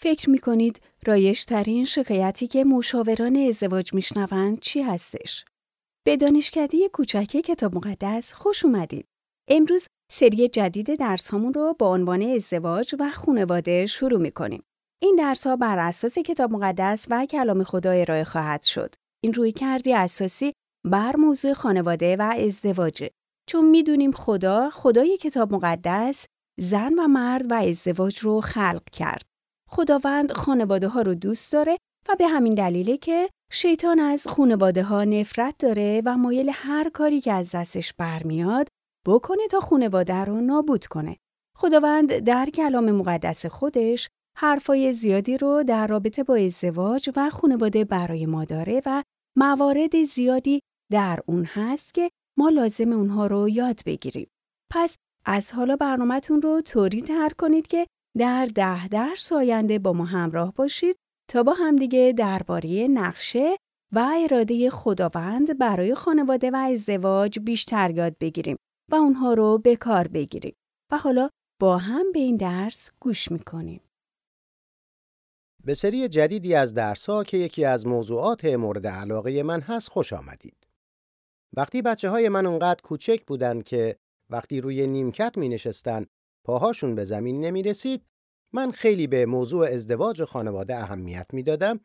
فکر می کنید رایشترین شکایتی که مشاوران ازدواج میشنوند چی هستش؟ به دانشکده کوچک کتاب مقدس خوش اومدید. امروز سری جدید درس همون رو با عنوان ازدواج و خانواده شروع می کنیم. این درس ها بر اساس کتاب مقدس و کلام خدا ارائه خواهد شد. این روی کردی اساسی بر موضوع خانواده و ازدواجه. چون می‌دونیم خدا خدای کتاب مقدس زن و مرد و ازدواج رو خلق کرد. خداوند خانواده ها رو دوست داره و به همین دلیله که شیطان از خانواده ها نفرت داره و مایل هر کاری که از دستش برمیاد بکنه تا خانواده رو نابود کنه. خداوند در کلام مقدس خودش حرفای زیادی رو در رابطه با ازدواج و خانواده برای ما داره و موارد زیادی در اون هست که ما لازم اونها رو یاد بگیریم. پس از حالا برنامهتون رو طوری تر کنید که در ده درس آینده با ما همراه باشید تا با همدیگه درباره نقشه و اراده خداوند برای خانواده و ازدواج بیشتر یاد بگیریم و اونها رو به کار بگیریم. و حالا با هم به این درس گوش می‌کنیم. به سری جدیدی از درسها که یکی از موضوعات مورد علاقه من هست خوش آمدید. وقتی بچه های من اونقدر کوچک بودن که وقتی روی نیمکت می نشستن پاهاشون به زمین نمی رسید من خیلی به موضوع ازدواج خانواده اهمیت می‌دادم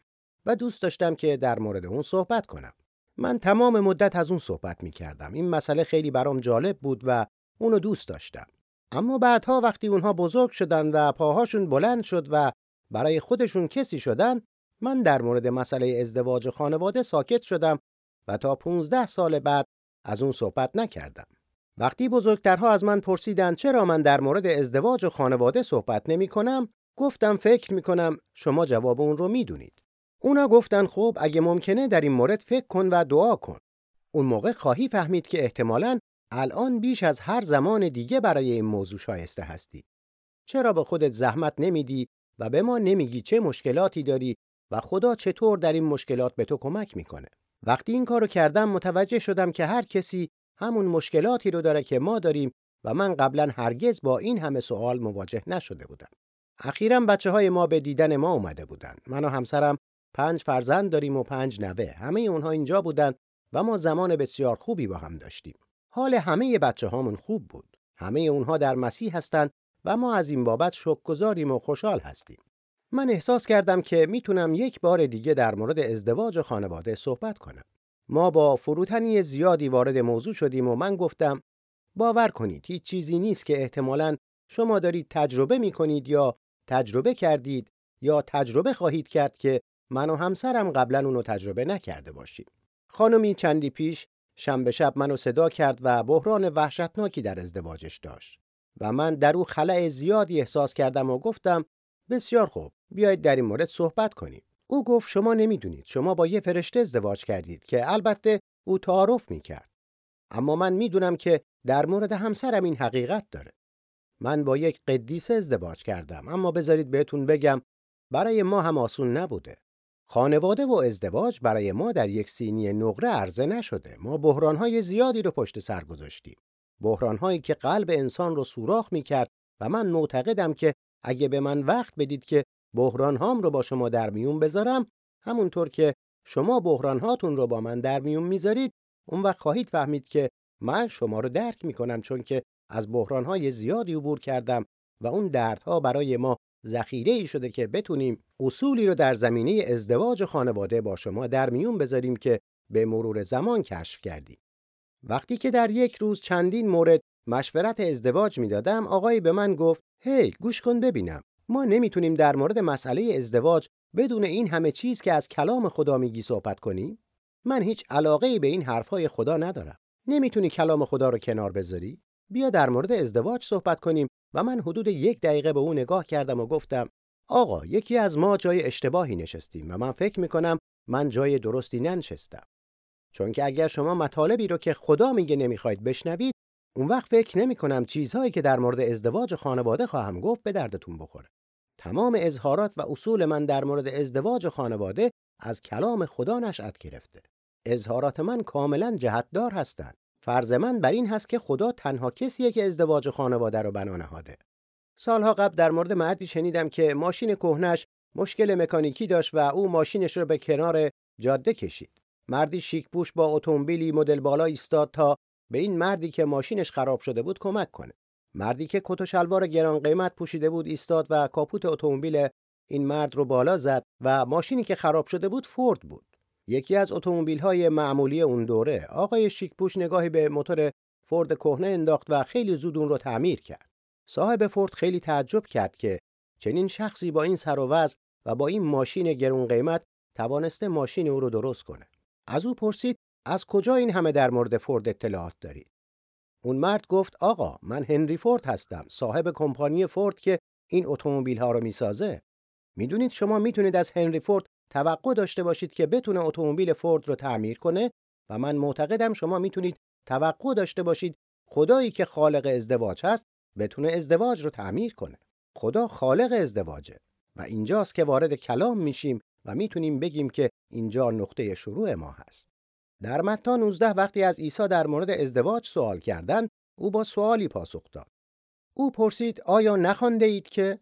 و دوست داشتم که در مورد اون صحبت کنم. من تمام مدت از اون صحبت می کردم. این مسئله خیلی برام جالب بود و اونو دوست داشتم. اما بعدها وقتی اونها بزرگ شدن و پاهاشون بلند شد و برای خودشون کسی شدن من در مورد مسئله ازدواج خانواده ساکت شدم و تا 15 سال بعد از اون صحبت نکردم. وقتی بزرگترها از من پرسیدند چرا من در مورد ازدواج خانواده صحبت نمی کنم گفتم فکر می کنم شما جواب اون رو می دونید. اونا گفتن خب اگه ممکنه در این مورد فکر کن و دعا کن. اون موقع خواهی فهمید که احتمالاً الان بیش از هر زمان دیگه برای این موضوع شایسته هستی. چرا به خودت زحمت نمیدی و به ما نمیگی چه مشکلاتی داری و خدا چطور در این مشکلات به تو کمک می‌کنه. وقتی این کارو کردم متوجه شدم که هر کسی همون مشکلاتی رو داره که ما داریم و من قبلا هرگز با این همه سوال مواجه نشده بودم. اخیرا بچه های ما به دیدن ما اومده بودن. من و همسرم پنج فرزند داریم و پنج نوه. همه اونها اینجا بودن و ما زمان بسیار خوبی با هم داشتیم. حال همه بچه هامون خوب بود. همه اونها در مسیح هستند و ما از این بابت شکرگزاریم و خوشحال هستیم. من احساس کردم که می‌تونم یک بار دیگه در مورد ازدواج خانواده صحبت کنم. ما با فروتنی زیادی وارد موضوع شدیم و من گفتم باور کنید هیچ چیزی نیست که احتمالاً شما دارید تجربه می کنید یا تجربه کردید یا تجربه خواهید کرد که من و همسرم قبلا اونو تجربه نکرده باشیم. خانمی چندی پیش شنبه شب منو صدا کرد و بحران وحشتناکی در ازدواجش داشت و من در او خلع زیادی احساس کردم و گفتم بسیار خوب بیایید در این مورد صحبت کنیم. او گفت شما نمی‌دونید. شما با یه فرشته ازدواج کردید که البته او تعارف می‌کرد. اما من می‌دونم که در مورد همسرم این حقیقت داره. من با یک قدیس ازدواج کردم. اما بذارید بهتون بگم برای ما هم آسون نبوده. خانواده و ازدواج برای ما در یک سینی نقره عرضه نشده. ما بحرانهای زیادی رو پشت سر گذاشتیم. بحرانهایی که قلب انسان رو سوراخ می‌کرد و من معتقدم که اگه به من وقت بدید که بحران هام رو با شما در میون بذارم همونطور که شما بحران هاتون رو با من در میون می‌ذارید اون وقت خواهید فهمید که من شما رو درک می‌کنم چون که از بحران های زیادی عبور کردم و اون دردها برای ما ذخیره ای شده که بتونیم اصولی رو در زمینه ازدواج خانواده با شما در میون بذاریم که به مرور زمان کشف کردیم. وقتی که در یک روز چندین مورد مشورت ازدواج می‌دادم آقای به من گفت هی گوش کن ببینم ما نمی‌تونیم در مورد مسئله ازدواج بدون این همه چیز که از کلام خدا میگی صحبت کنیم؟ من هیچ علاقه به این حرفهای خدا ندارم. نمی‌تونی کلام خدا رو کنار بذاری؟ بیا در مورد ازدواج صحبت کنیم و من حدود یک دقیقه به او نگاه کردم و گفتم آقا یکی از ما جای اشتباهی نشستیم و من فکر می‌کنم من جای درستی ننشستم. چون که اگر شما مطالبی رو که خدا میگه نمی‌خواید بشنوید اون وقت فکر نمی کنم چیزهایی که در مورد ازدواج خانواده خواهم گفت به دردتون بخوره. تمام اظهارات و اصول من در مورد ازدواج خانواده از کلام خدا نشأت گرفته. اظهارات من کاملا جهتدار هستند. فرض من بر این هست که خدا تنها کسیه که ازدواج خانواده رو بنا نهاده. سالها قبل در مورد مردی شنیدم که ماشین کهنش مشکل مکانیکی داشت و او ماشینش را به کنار جاده کشید. مردی شیکپوش با اتومبیلی مدل بالا ایستاد تا به این مردی که ماشینش خراب شده بود کمک کنه. مردی که کت و شلوار گران قیمت پوشیده بود ایستاد و کاپوت اتومبیل این مرد رو بالا زد و ماشینی که خراب شده بود فورد بود. یکی از اتومبیل‌های معمولی اون دوره آقای شیکپوش نگاهی به موتور فورد کهنه انداخت و خیلی زود اون رو تعمیر کرد. صاحب فورد خیلی تعجب کرد که چنین شخصی با این سر و و با این ماشین گرون قیمت توانسته ماشین او رو درست کنه. از او پرسید از کجا این همه در مورد فورد اطلاعات دارید؟ اون مرد گفت آقا من هنری فورد هستم صاحب کمپانی فورد که این اتومبیل ها رو می‌سازه. می‌دونید شما می‌تونید از هنری فورد توقع داشته باشید که بتونه اتومبیل فورد رو تعمیر کنه و من معتقدم شما می‌تونید توقع داشته باشید خدایی که خالق ازدواج هست بتونه ازدواج رو تعمیر کنه. خدا خالق ازدواجه و اینجاست که وارد کلام میشیم و می‌تونیم بگیم که اینجا نقطه شروع ما هست. در متی 19 وقتی از عیسی در مورد ازدواج سوال کردند او با سوالی پاسخ داد. او پرسید آیا نخوانده اید که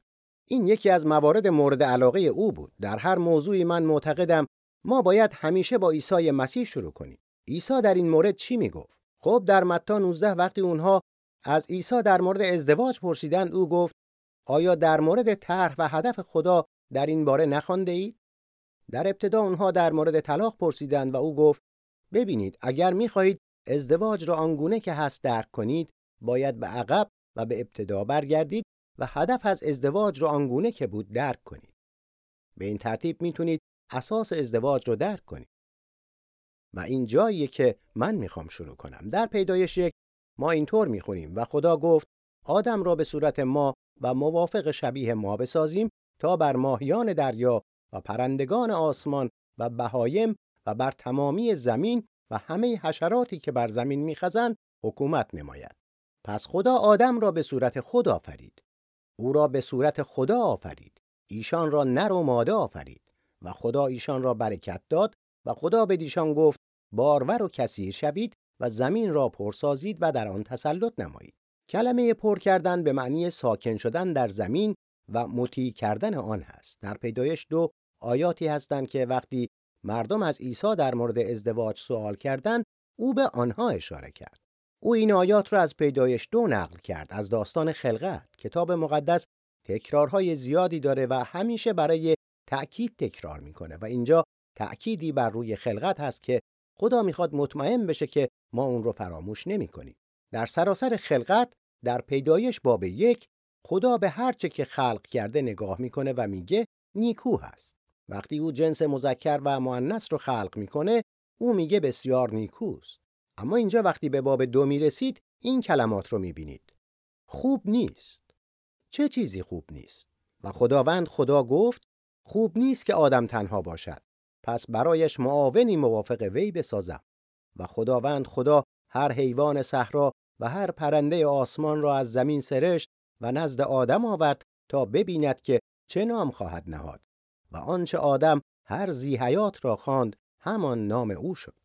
این یکی از موارد مورد علاقه او بود؟ در هر موضوعی من معتقدم ما باید همیشه با عیسی مسیح شروع کنیم. عیسی در این مورد چی می‌گفت؟ خب در متی 19 وقتی اونها از عیسی در مورد ازدواج پرسیدند او گفت آیا در مورد طرح و هدف خدا در این باره نخوانده اید در ابتدا اونها در مورد طلاق پرسیدند و او گفت ببینید اگر می‌خواهید ازدواج را آنگونه که هست درک کنید باید به عقب و به ابتدا برگردید و هدف از ازدواج را آنگونه که بود درک کنید. به این ترتیب می‌تونید اساس ازدواج رو درک کنید. و این جاییه که من می‌خوام شروع کنم. در پیدایش یک ما اینطور می‌خونیم و خدا گفت آدم را به صورت ما و موافق شبیه ما بسازیم تا بر ماهیان دریا و پرندگان آسمان و بهایم و بر تمامی زمین و همه حشراتی که بر زمین میخزند حکومت نماید. پس خدا آدم را به صورت خود آفرید. او را به صورت خدا آفرید. ایشان را نر و ماده آفرید و خدا ایشان را برکت داد و خدا به دیشان گفت بارور و کثیر شوید و زمین را پرسازید و در آن تسلط نمایید. کلمه پر کردن به معنی ساکن شدن در زمین و مطیع کردن آن هست. در پیدایش دو آیاتی هستند که وقتی مردم از عیسی در مورد ازدواج سوال کردند او به آنها اشاره کرد. او این آیات را از پیدایش دو نقل کرد از داستان خلقت کتاب مقدس تکرارهای زیادی داره و همیشه برای تأکید تکرار می‌کنه و اینجا تأکیدی بر روی خلقت هست که خدا می‌خواد مطمئن بشه که ما اون رو فراموش نمی‌کنیم. در سراسر خلقت در پیدایش باب یک خدا به هر چه که خلق کرده نگاه می‌کنه و میگه نیکو هست. وقتی او جنس مذکر و مؤنث رو خلق می‌کنه او میگه بسیار نیکوست. اما اینجا وقتی به باب دو می‌رسید این کلمات رو می‌بینید. خوب نیست. چه چیزی خوب نیست؟ و خداوند خدا گفت خوب نیست که آدم تنها باشد. پس برایش معاونی موافق وی بسازم. و خداوند خدا هر حیوان صحرا و هر پرنده آسمان را از زمین سرشت و نزد آدم آورد تا ببیند که چه نام خواهد نهاد. و آنچه آدم هر زی حیات را خواند همان نام او شد.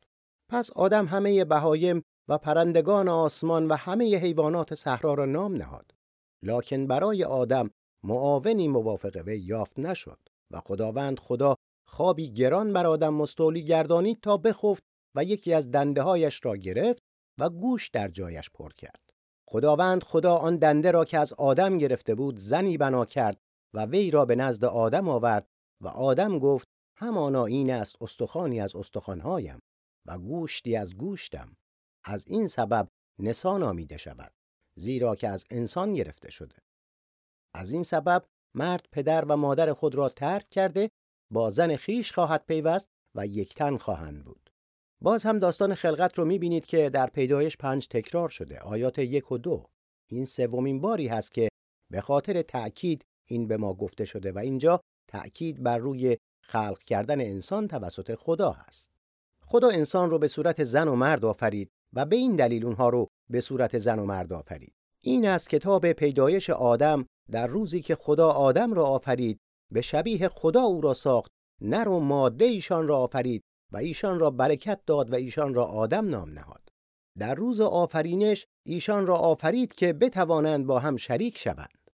پس آدم همه بهایم و پرندگان آسمان و همه حیوانات صحرا را نام نهاد. لکن برای آدم معاونی موافق وی یافت نشد و خداوند خدا خوابی گران بر آدم مستولی گردانید تا بخفت و یکی از دنده هایش را گرفت و گوش در جایش پر کرد. خداوند خدا آن دنده را که از آدم گرفته بود زنی بنا کرد و وی را به نزد آدم آورد و آدم گفت همانا این است استخوانی از استخوانهایم و گوشتی از گوشتم. از این سبب نسان آمیده شود زیرا که از انسان گرفته شده. از این سبب مرد پدر و مادر خود را ترک کرده با زن خیش خواهد پیوست و یکتن خواهند بود. باز هم داستان خلقت رو می‌بینید که در پیدایش پنج تکرار شده آیات یک و دو. این سومین باری هست که به خاطر تأکید این به ما گفته شده و اینجا تأکید بر روی خلق کردن انسان توسط خدا هست. خدا انسان رو به صورت زن و مرد آفرید و به این دلیل اونها رو به صورت زن و مرد آفرید. این از کتاب پیدایش آدم در روزی که خدا آدم را آفرید به شبیه خدا او را ساخت نر و ماده ایشان را آفرید و ایشان را برکت داد و ایشان را آدم نام نهاد. در روز آفرینش ایشان را آفرید که بتوانند با هم شریک شوند.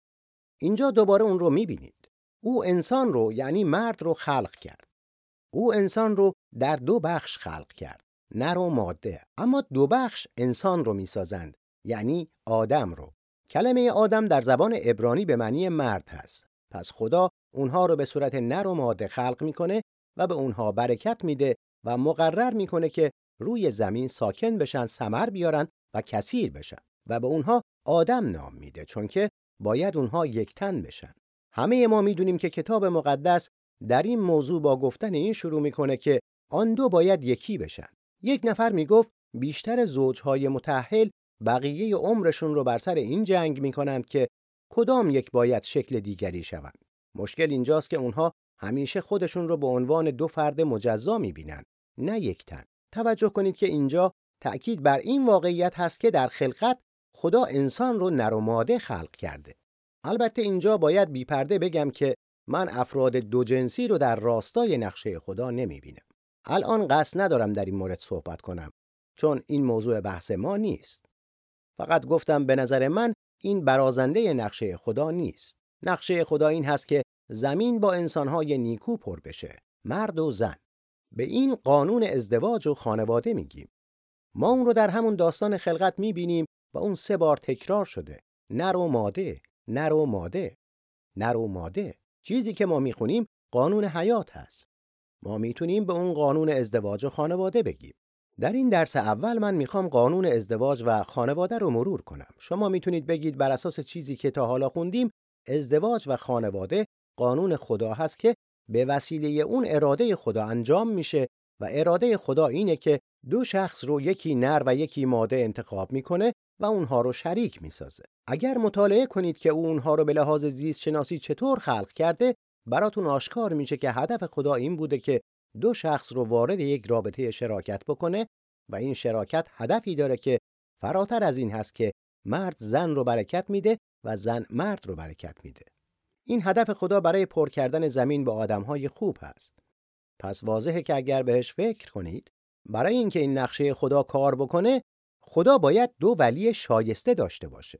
اینجا دوباره اون رو می‌بینید. او انسان رو یعنی مرد رو خلق کرد. او انسان رو در دو بخش خلق کرد. نر و ماده. اما دو بخش انسان رو می‌سازند. یعنی آدم رو. کلمه آدم در زبان عبرانی به معنی مرد هست. پس خدا اونها رو به صورت نر و ماده خلق می‌کنه و به اونها برکت میده و مقرر می‌کنه که روی زمین ساکن بشن، ثمر بیارن و کثیر بشن و به اونها آدم نام میده چون که باید اونها یکتن بشن. همه ما می‌دونیم که کتاب مقدس در این موضوع با گفتن این شروع می‌کنه که آن دو باید یکی بشن. یک نفر می‌گفت بیشتر زوجهای متحل بقیه عمرشون رو بر سر این جنگ می‌کنند که کدام یک باید شکل دیگری شوند. مشکل اینجاست که اونها همیشه خودشون رو به عنوان دو فرد مجزا می‌بینن نه یک تن. توجه کنید که اینجا تأکید بر این واقعیت هست که در خلقت خدا انسان رو نر و ماده خلق کرده. البته اینجا باید بیپرده بگم که من افراد دو جنسی رو در راستای نقشه خدا نمی‌بینم. الان قصد ندارم در این مورد صحبت کنم چون این موضوع بحث ما نیست. فقط گفتم به نظر من این برازنده نقشه خدا نیست. نقشه خدا این هست که زمین با انسانهای نیکو پر بشه. مرد و زن. به این قانون ازدواج و خانواده میگیم. ما اون رو در همون داستان خلقت می‌بینیم و اون سه بار تکرار شده. نر و ماده، نر و ماده، نر و ماده. چیزی که ما می‌خونیم قانون حیات هست. ما می‌تونیم به اون قانون ازدواج و خانواده بگیم. در این درس اول من می‌خوام قانون ازدواج و خانواده رو مرور کنم. شما می‌تونید بگید بر اساس چیزی که تا حالا خوندیم ازدواج و خانواده قانون خدا هست که به وسیله اون اراده خدا انجام میشه و اراده خدا اینه که دو شخص رو یکی نر و یکی ماده انتخاب می‌کنه و اونها رو شریک می‌سازه. اگر مطالعه کنید که او اونها رو به لحاظ زیست شناسی چطور خلق کرده، براتون آشکار میشه که هدف خدا این بوده که دو شخص رو وارد یک رابطه شراکت بکنه و این شراکت هدفی داره که فراتر از این هست که مرد زن رو برکت میده و زن مرد رو برکت میده. این هدف خدا برای پر کردن زمین به آدمهای خوب هست. پس واضحه که اگر بهش فکر کنید برای اینکه این نقشه خدا کار بکنه خدا باید دو ولی شایسته داشته باشه.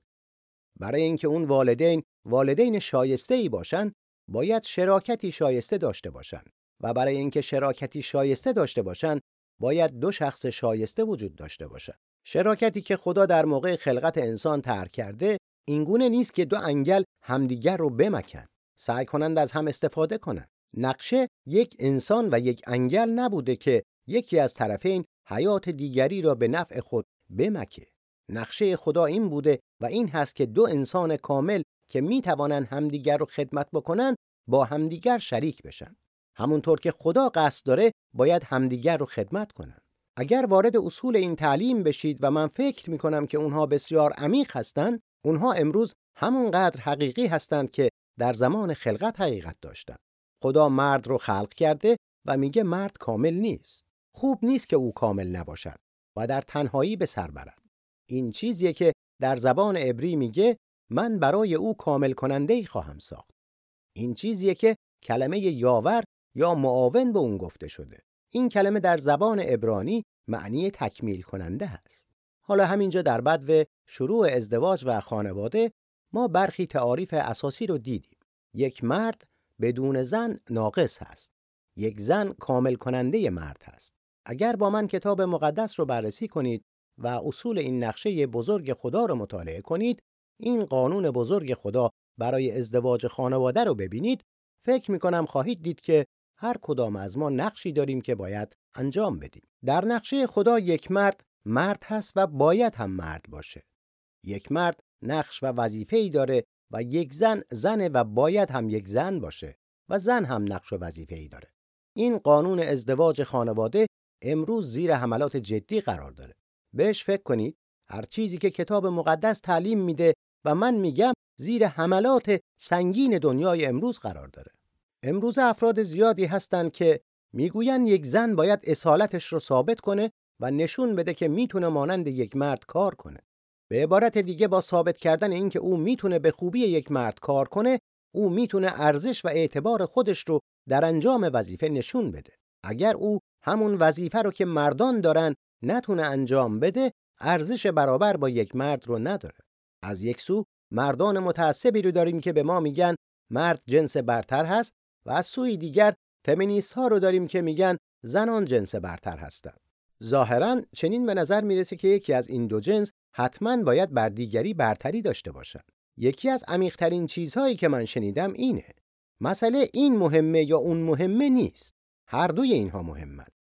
برای اینکه اون والدین والدین شایسته ای باشن باید شراکتی شایسته داشته باشن و برای اینکه شراکتی شایسته داشته باشن باید دو شخص شایسته وجود داشته باشن. شراکتی که خدا در موقع خلقت انسان ترک کرده اینگونه نیست که دو انگل همدیگر رو بمکن سعی کنند از هم استفاده کنند نقشه یک انسان و یک انگل نبوده که یکی از طرفین حیات دیگری را به نفع خود بمکه نقشه خدا این بوده و این هست که دو انسان کامل که می توانند همدیگر رو خدمت بکنند با همدیگر شریک بشن همونطور که خدا قصد داره باید همدیگر رو خدمت کنند اگر وارد اصول این تعلیم بشید و من فکر می کنم که اونها بسیار عمیق هستند اونها امروز همونقدر حقیقی هستند که در زمان خلقت حقیقت داشتند. خدا مرد رو خلق کرده و میگه مرد کامل نیست. خوب نیست که او کامل نباشد و در تنهایی به سر برد. این چیزیه که در زبان عبری میگه من برای او کامل کننده ای خواهم ساخت. این چیزیه که کلمه یاور یا معاون به اون گفته شده. این کلمه در زبان عبرانی معنی تکمیل کننده هست. حالا همینجا در و شروع ازدواج و خانواده ما برخی تعاریف اساسی رو دیدیم. یک مرد بدون زن ناقص هست. یک زن کامل کننده مرد هست. اگر با من کتاب مقدس رو بررسی کنید و اصول این نقشه بزرگ خدا رو مطالعه کنید، این قانون بزرگ خدا برای ازدواج خانواده رو ببینید، فکر می کنم خواهید دید که هر کدام از ما نقشی داریم که باید انجام بدیم. در نقشه خدا یک مرد مرد هست و باید هم مرد باشه. یک مرد نقش و وظیفه‌ای داره و یک زن زنه و باید هم یک زن باشه و زن هم نقش و وظیفه‌ای داره. این قانون ازدواج خانواده امروز زیر حملات جدی قرار داره. بهش فکر کنید هر چیزی که کتاب مقدس تعلیم میده و من میگم زیر حملات سنگین دنیای امروز قرار داره. امروز افراد زیادی هستند که می‌گویند یک زن باید اصالتش رو ثابت کنه و نشون بده که می‌تونه مانند یک مرد کار کنه. به عبارت دیگه با ثابت کردن اینکه او می‌تونه به خوبی یک مرد کار کنه، او می‌تونه ارزش و اعتبار خودش رو در انجام وظیفه نشون بده. اگر او همون وظیفه رو که مردان دارن نتونه انجام بده، ارزش برابر با یک مرد رو نداره. از یک سو مردان متعصبی رو داریم که به ما میگن مرد جنس برتر هست و از سوی دیگر فمینیست ها رو داریم که میگن زنان جنس برتر هستند. ظاهرا چنین به نظر می‌رسه که یکی از این دو جنس حتما باید بر دیگری برتری داشته باشند. یکی از عمیقترین چیزهایی که من شنیدم اینه. مسئله این مهمه یا اون مهمه نیست. هر دوی اینها مهمند.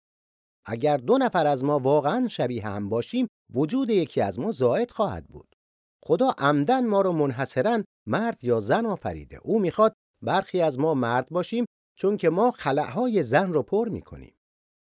اگر دو نفر از ما واقعا شبیه هم باشیم وجود یکی از ما زائد خواهد بود. خدا عمدن ما رو منحصرا مرد یا زن آفریده. او می‌خواد برخی از ما مرد باشیم چون که ما خلعهای زن رو پر می‌کنیم.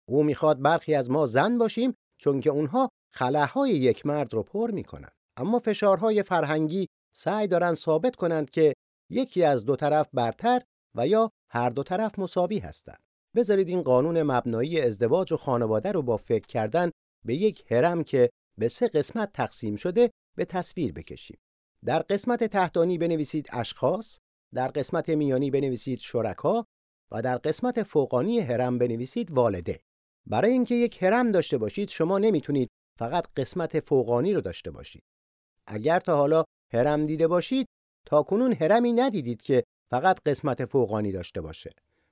او می‌خواد برخی از ما زن باشیم چون که اونها خلعهای یک مرد رو پر می‌کنن. اما فشارهای فرهنگی سعی دارن ثابت کنند که یکی از دو طرف برتر و یا هر دو طرف مساوی هستند. بذارید این قانون مبنایی ازدواج و خانواده رو با فکر کردن به یک هرم که به سه قسمت تقسیم شده به تصویر بکشیم. در قسمت تحتانی بنویسید اشخاص، در قسمت میانی بنویسید شرکا و در قسمت فوقانی هرم بنویسید والده. برای اینکه یک هرم داشته باشید شما نمی‌تونید فقط قسمت فوقانی رو داشته باشید. اگر تا حالا هرم دیده باشید تا کنون هرمی ندیدید که فقط قسمت فوقانی داشته باشه.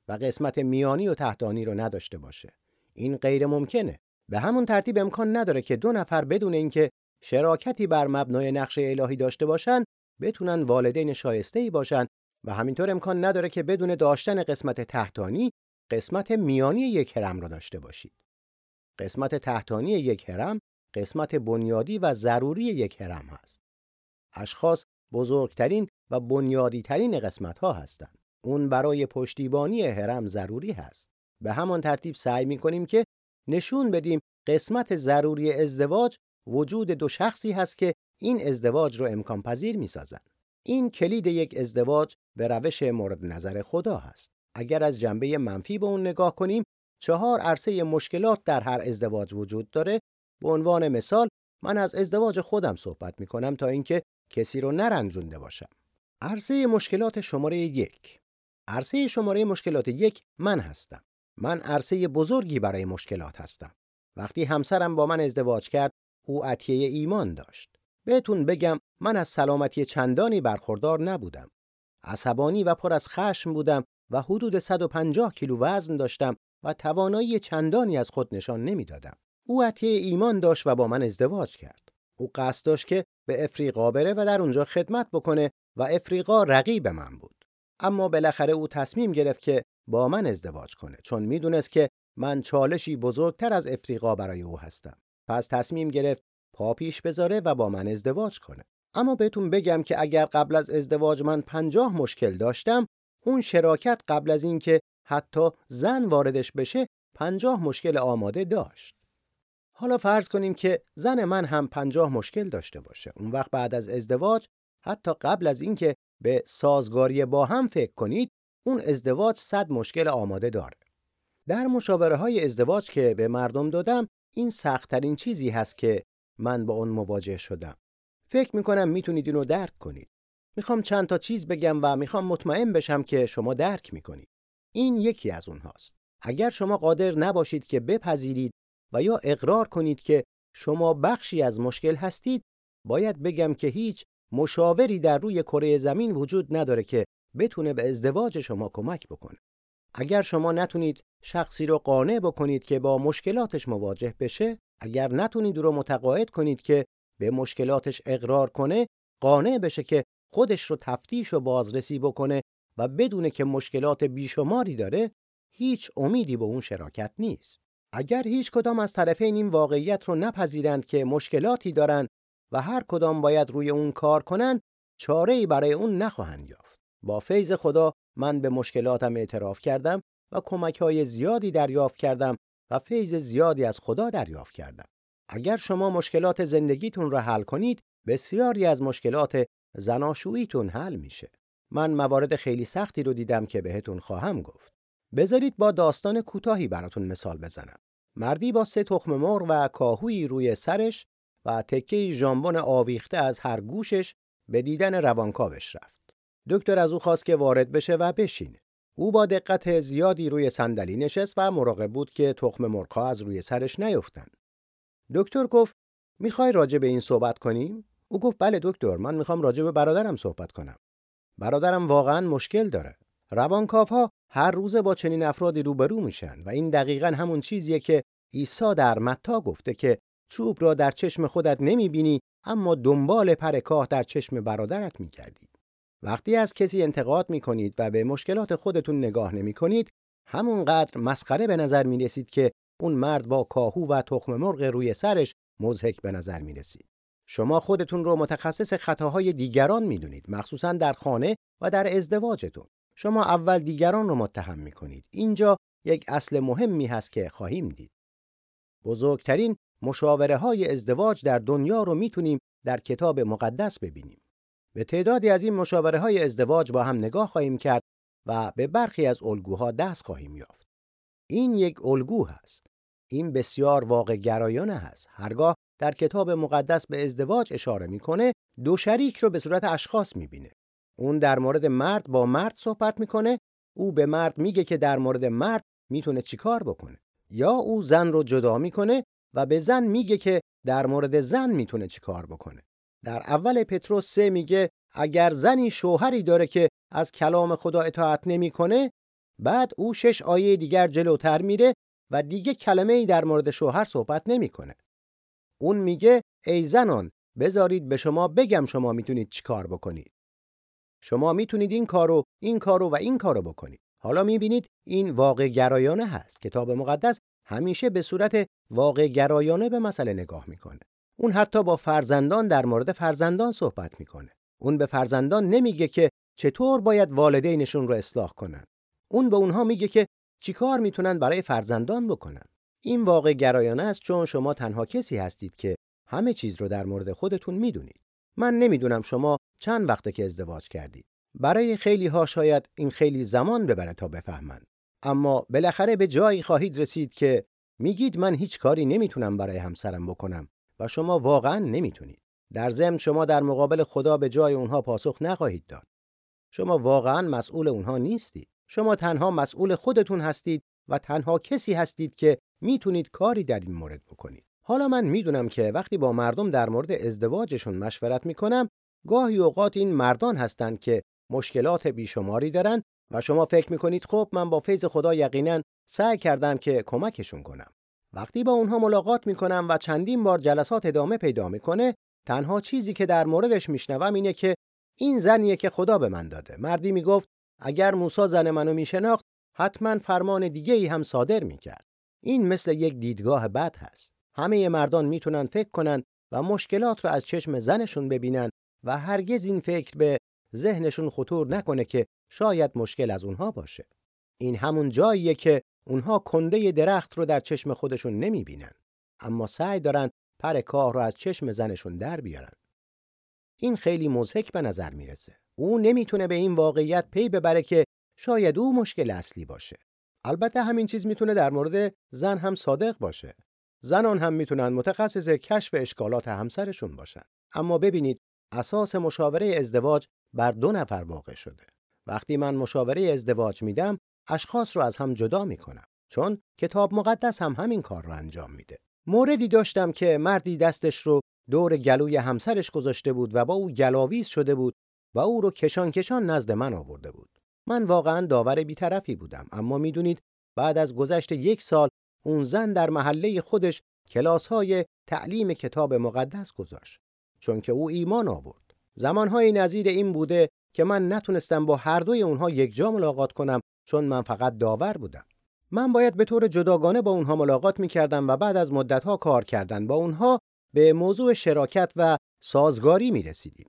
و قسمت میانی و تحتانی رو نداشته باشه. این غیر ممکنه. به همون ترتیب امکان نداره که دو نفر بدون اینکه شراکتی بر مبنای نقشه الهی داشته باشن بتونن والدین شایسته ای باشن و همینطور امکان نداره که بدون داشتن قسمت تحتانی قسمت میانی یک هرم را داشته باشید. قسمت تحتانی یک هرم قسمت بنیادی و ضروری یک هرم هست. اشخاص بزرگترین و بنیادی ترین قسمت ها هستند اون برای پشتیبانی هرم ضروری هست. به همان ترتیب سعی می کنیم که نشون بدیم قسمت ضروری ازدواج وجود دو شخصی هست که این ازدواج رو امکان پذیر می سازن. این کلید یک ازدواج به روش مورد نظر خدا هست. اگر از جنبه منفی به اون نگاه کنیم چهار عرصه مشکلات در هر ازدواج وجود داره به عنوان مثال من از ازدواج خودم صحبت می کنم تا اینکه کسی رو نرنجونده باشم. عرصه مشکلات شماره یک عرصه شماره مشکلات یک من هستم. من عرصه بزرگی برای مشکلات هستم. وقتی همسرم با من ازدواج کرد، او عطیه ایمان داشت. بهتون بگم من از سلامتی چندانی برخوردار نبودم. عصبانی و پر از خشم بودم و حدود 150 کیلو وزن داشتم و توانایی چندانی از خود نشان نمی‌دادم. او عطیه ایمان داشت و با من ازدواج کرد. او قصد داشت که به افریقا بره و در اونجا خدمت بکنه و افریقا رقیب من بود. اما بالاخره او تصمیم گرفت که با من ازدواج کنه چون می‌دونست که من چالشی بزرگتر از افریقا برای او هستم. پس تصمیم گرفت پا پیش بذاره و با من ازدواج کنه. اما بهتون بگم که اگر قبل از ازدواج من پنجاه مشکل داشتم اون شراکت قبل از اینکه حتی زن واردش بشه پنجاه مشکل آماده داشت. حالا فرض کنیم که زن من هم پنجاه مشکل داشته باشه. اون وقت بعد از ازدواج حتی قبل از اینکه به سازگاری با هم فکر کنید اون ازدواج صد مشکل آماده داره. در مشاوره های ازدواج که به مردم دادم این سختترین چیزی هست که من با اون مواجه شدم. فکر می‌کنم می‌تونید اینو درک کنید. می‌خوام چند تا چیز بگم و می‌خوام مطمئن بشم که شما درک می‌کنید. این یکی از اونهاست. اگر شما قادر نباشید که بپذیرید و یا اقرار کنید که شما بخشی از مشکل هستید، باید بگم که هیچ مشاوری در روی کره زمین وجود نداره که بتونه به ازدواج شما کمک بکنه. اگر شما نتونید شخصی رو قانع بکنید که با مشکلاتش مواجه بشه، اگر نتونید رو متقاعد کنید که به مشکلاتش اقرار کنه، قانع بشه که خودش رو تفتیش و بازرسی بکنه و بدونه که مشکلات بیشماری داره، هیچ امیدی به اون شراکت نیست. اگر هیچ کدام از طرفین این واقعیت رو نپذیرند که مشکلاتی دارند و هر کدام باید روی اون کار کنند چاره ای برای اون نخواهند یافت. با فیض خدا من به مشکلاتم اعتراف کردم و کمک های زیادی دریافت کردم و فیض زیادی از خدا دریافت کردم. اگر شما مشکلات زندگیتون را حل کنید بسیاری از مشکلات زناشوییتون حل میشه. من موارد خیلی سختی رو دیدم که بهتون خواهم گفت. بذارید با داستان کوتاهی براتون مثال بزنم. مردی با سه تخم مرغ و کاهویی روی سرش و تکه ژامبون آویخته از هر گوشش به دیدن روانکاوش رفت. دکتر از او خواست که وارد بشه و بشینه. او با دقت زیادی روی صندلی نشست و مراقب بود که تخم مرغ‌ها از روی سرش نیفتن. دکتر گفت: "می‌خوای راجع به این صحبت کنیم؟" او گفت: "بله دکتر، من می‌خوام راجع به برادرم صحبت کنم." برادرم واقعا مشکل داره روانکاوها هر روزه با چنین افرادی روبرو میشن و این دقیقا همون چیزیه که عیسی در متا گفته که چوب را در چشم خودت نمی‌بینی اما دنبال پر کاه در چشم برادرت می‌کردی. وقتی از کسی انتقاد می‌کنید و به مشکلات خودتون نگاه نمی‌کنید همونقدر مسخره به نظر می‌رسید که اون مرد با کاهو و تخم مرغ روی سرش مزهک به نظر می‌رسید. شما خودتون رو متخصص خطاهای دیگران می‌دونید مخصوصا در خانه و در ازدواجتون. شما اول دیگران رو متهم می‌کنید. اینجا یک اصل مهمی هست که خواهیم دید. بزرگترین مشاوره های ازدواج در دنیا رو می‌تونیم در کتاب مقدس ببینیم. به تعدادی از این مشاوره های ازدواج با هم نگاه خواهیم کرد و به برخی از الگوها دست خواهیم یافت. این یک الگو هست. این بسیار واقع گرایانه هست. هرگاه در کتاب مقدس به ازدواج اشاره می‌کنه، دو شریک رو به صورت اشخاص می‌بینه. اون در مورد مرد با مرد صحبت می‌کنه، او به مرد میگه که در مورد مرد می‌تونه چیکار بکنه. یا او زن رو جدا می‌کنه و به زن میگه که در مورد زن می‌تونه چیکار بکنه. در اول پتروس 3 میگه اگر زنی شوهری داره که از کلام خدا اطاعت نمی‌کنه بعد او شش آیه دیگر جلوتر میره و دیگه کلمه ای در مورد شوهر صحبت نمی‌کنه. اون میگه ای زنان بذارید به شما بگم شما می‌تونید چیکار بکنید. شما می‌تونید این کارو، این کارو و این کارو بکنید. حالا می‌بینید این واقع گرایانه هست. کتاب مقدس همیشه به صورت واقع گرایانه به مسئله نگاه می‌کنه. اون حتی با فرزندان در مورد فرزندان صحبت می‌کنه. اون به فرزندان نمیگه که چطور باید والدینشون رو اصلاح کنن. اون به اونها میگه که چیکار می‌تونن برای فرزندان بکنن. این واقع گرایانه است چون شما تنها کسی هستید که همه چیز رو در مورد خودتون می‌دونید. من نمی‌دونم شما چند وقته که ازدواج کردید. برای خیلی ها شاید این خیلی زمان ببره تا بفهمن. اما بالاخره به جایی خواهید رسید که میگید من هیچ کاری نمی‌تونم برای همسرم بکنم و شما واقعا نمی‌تونید. در ضمن شما در مقابل خدا به جای اونها پاسخ نخواهید داد. شما واقعا مسئول اونها نیستید. شما تنها مسئول خودتون هستید و تنها کسی هستید که می‌تونید کاری در این مورد بکنید. حالا من می‌دونم که وقتی با مردم در مورد ازدواجشون مشورت می‌کنم گاهی اوقات این مردان هستند که مشکلات بیشماری دارن و شما فکر می‌کنید خب من با فیض خدا یقینا سعی کردم که کمکشون کنم. وقتی با اونها ملاقات می‌کنم و چندین بار جلسات ادامه پیدا می‌کنه تنها چیزی که در موردش میشنوم اینه که این زنیه که خدا به من داده. مردی می‌گفت اگر موسی زن منو میشناخت حتما فرمان دیگه ای هم صادر می‌کرد. این مثل یک دیدگاه بد هست. همه مردان می‌تونن فکر کنن و مشکلات رو از چشم زنشون ببینن و هرگز این فکر به ذهنشون خطور نکنه که شاید مشکل از اونها باشه. این همون جاییه که اونها کنده درخت رو در چشم خودشون نمی‌بینن. اما سعی دارن پر کاه رو از چشم زنشون در بیارن. این خیلی مزهک به نظر می‌رسه. او نمی‌تونه به این واقعیت پی ببره که شاید او مشکل اصلی باشه. البته همین چیز می‌تونه در مورد زن هم صادق باشه. زنان هم می‌تونن متخصص کشف اشکالات همسرشون باشن. اما ببینید اساس مشاوره ازدواج بر دو نفر واقع شده. وقتی من مشاوره ازدواج میدم اشخاص رو از هم جدا می‌کنم چون کتاب مقدس هم همین کار رو انجام میده. موردی داشتم که مردی دستش رو دور گلوی همسرش گذاشته بود و با او گلاویز شده بود و او رو کشان کشان نزد من آورده بود. من واقعا داور بیطرفی بودم اما می‌دونید بعد از گذشت یک سال اون زن در محله خودش کلاس های تعلیم کتاب مقدس گذاشت چون که او ایمان آورد. زمانهای نظیر این بوده که من نتونستم با هر دوی اونها یک جا ملاقات کنم چون من فقط داور بودم. من باید به طور جداگانه با اونها ملاقات می‌کردم و بعد از مدتها کار کردن با اونها به موضوع شراکت و سازگاری می رسیدیم.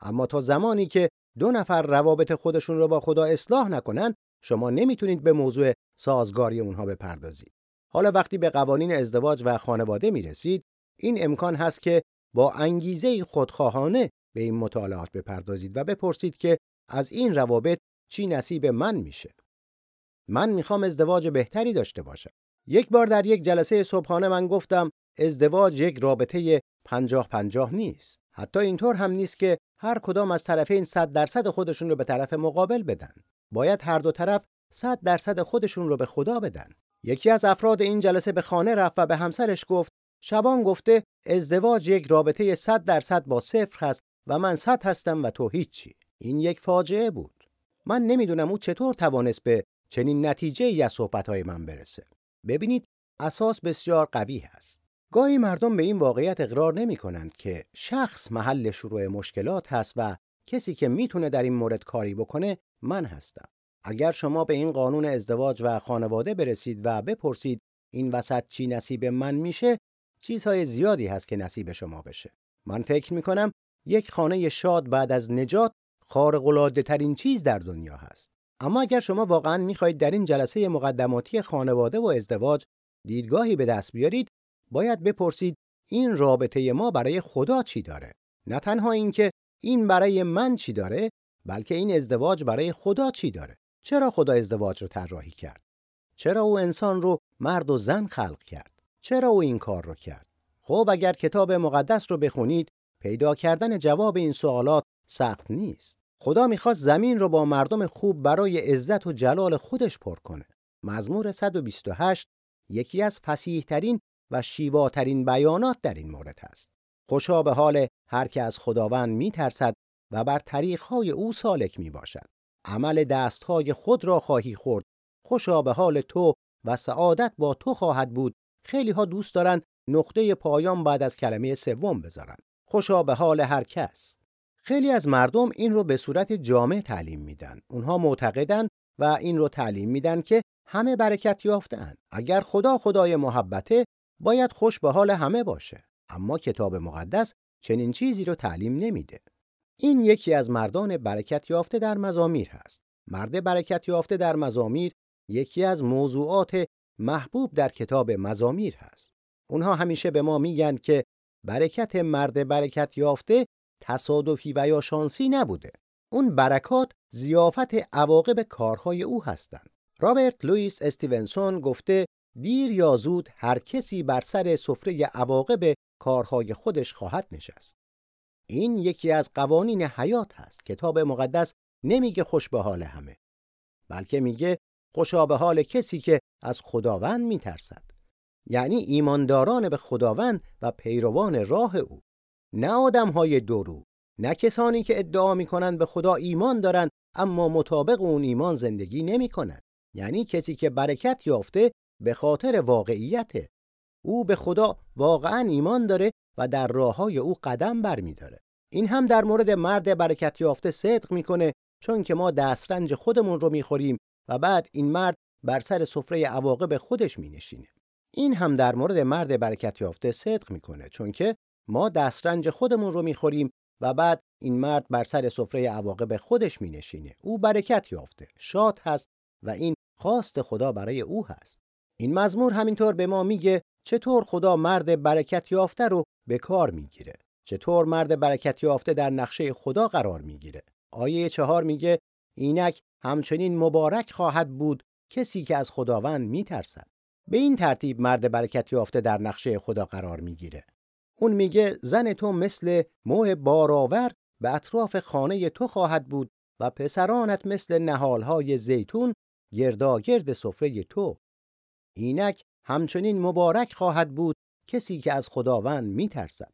اما تا زمانی که دو نفر روابط خودشون رو با خدا اصلاح نکنن شما نمی‌تونید به موضوع سازگاری اونها بپردازید. حالا وقتی به قوانین ازدواج و خانواده می رسید این امکان هست که با انگیزه خودخواهانه به این مطالعات بپردازید و بپرسید که از این روابط چی نصیب من میشه. من می‌خوام ازدواج بهتری داشته باشم. یک بار در یک جلسه صبحانه من گفتم ازدواج یک رابطه پنجاه پنجاه نیست. حتی اینطور هم نیست که هر کدام از طرفین صد درصد خودشون رو به طرف مقابل بدن. باید هر دو طرف صد درصد خودشون رو به خدا بدن. یکی از افراد این جلسه به خانه رفت و به همسرش گفت شبان گفته ازدواج یک رابطه صد درصد با صفر هست و من صد هستم و تو هیچی. این یک فاجعه بود. من نمی‌دونم او چطور توانست به چنین نتیجه ای از صحبتهای من برسه. ببینید اساس بسیار قوی هست. گاهی مردم به این واقعیت اقرار نمی کنند که شخص محل شروع مشکلات هست و کسی که می‌تونه در این مورد کاری بکنه من هستم. اگر شما به این قانون ازدواج و خانواده برسید و بپرسید این وسط چی نصیب من میشه چیزهای زیادی هست که نصیب شما بشه. من فکر می‌کنم یک خانه شاد بعد از نجات خارق ترین چیز در دنیا هست. اما اگر شما واقعا می‌خواهید در این جلسه مقدماتی خانواده و ازدواج دیدگاهی به دست بیارید باید بپرسید این رابطه ما برای خدا چی داره؟ نه تنها اینکه این برای من چی داره بلکه این ازدواج برای خدا چی داره؟ چرا خدا ازدواج رو طراحی کرد؟ چرا او انسان رو مرد و زن خلق کرد؟ چرا او این کار رو کرد؟ خب اگر کتاب مقدس رو بخونید پیدا کردن جواب این سوالات سخت نیست خدا می‌خواست زمین رو با مردم خوب برای عزت و جلال خودش پر کنه مزمور 128 یکی از فسیحترین و شیواترین بیانات در این مورد است. خوشا به حال هر که از خداوند میترسد و بر طریقهای او سالک می باشد. عمل دستهای خود را خواهی خورد. خوشا به حال تو و سعادت با تو خواهد بود. خیلی ها دوست دارند نقطه پایان بعد از کلمه سوم بذارن. خوشا به حال هر کس. خیلی از مردم این رو به صورت جامع تعلیم میدن. اونها معتقدند و این رو تعلیم میدن که همه برکت یافتن. اگر خدا خدای محبته باید خوش به حال همه باشه. اما کتاب مقدس چنین چیزی رو تعلیم نمیده. این یکی از مردان برکت یافته در مزامیر هست. مرد برکت یافته در مزامیر یکی از موضوعات محبوب در کتاب مزامیر هست. اونها همیشه به ما میگن که برکت مرد برکت یافته تصادفی و یا شانسی نبوده. اون برکات زیافت عواقب کارهای او هستند. رابرت لوئیس استیونسون گفته دیر یا زود هر کسی بر سر سفره عواقب کارهای خودش خواهد نشست. این یکی از قوانین حیات هست. کتاب مقدس نمیگه خوش به حال همه. بلکه میگه خوشا به حال کسی که از خداوند میترسد. یعنی ایمانداران به خداوند و پیروان راه او. نه آدم های درو. نه کسانی که ادعا می‌کنند به خدا ایمان دارند اما مطابق اون ایمان زندگی نمی‌کنند. یعنی کسی که برکت یافته به خاطر واقعیته او به خدا واقعا ایمان داره و در راه های او قدم برمیداره این هم در مورد مرد برکت یافته صدق می‌کنه چون که ما دسترنج خودمون رو می‌خوریم و بعد این مرد بر سر سفره عواقب خودش مینشینه این هم در مورد مرد برکت یافته صدق می‌کنه چون که ما دسترنج خودمون رو می‌خوریم و بعد این مرد بر سر سفره عواقب خودش مینشینه. او برکت یافته شاد هست و این خواست خدا برای او هست. این مزمور همینطور به ما میگه چطور خدا مرد برکت یافته رو به کار می‌گیره؟ چطور مرد برکت یافته در نقشه خدا قرار می‌گیره؟ آیه چهار میگه اینک همچنین مبارک خواهد بود کسی که از خداوند میترسد. به این ترتیب مرد برکت یافته در نقشه خدا قرار می‌گیره. اون میگه زن تو مثل موه بارآور به اطراف خانه تو خواهد بود و پسرانت مثل نهالهای زیتون گرداگرد سفره تو. اینک همچنین مبارک خواهد بود کسی که از خداوند میترسد.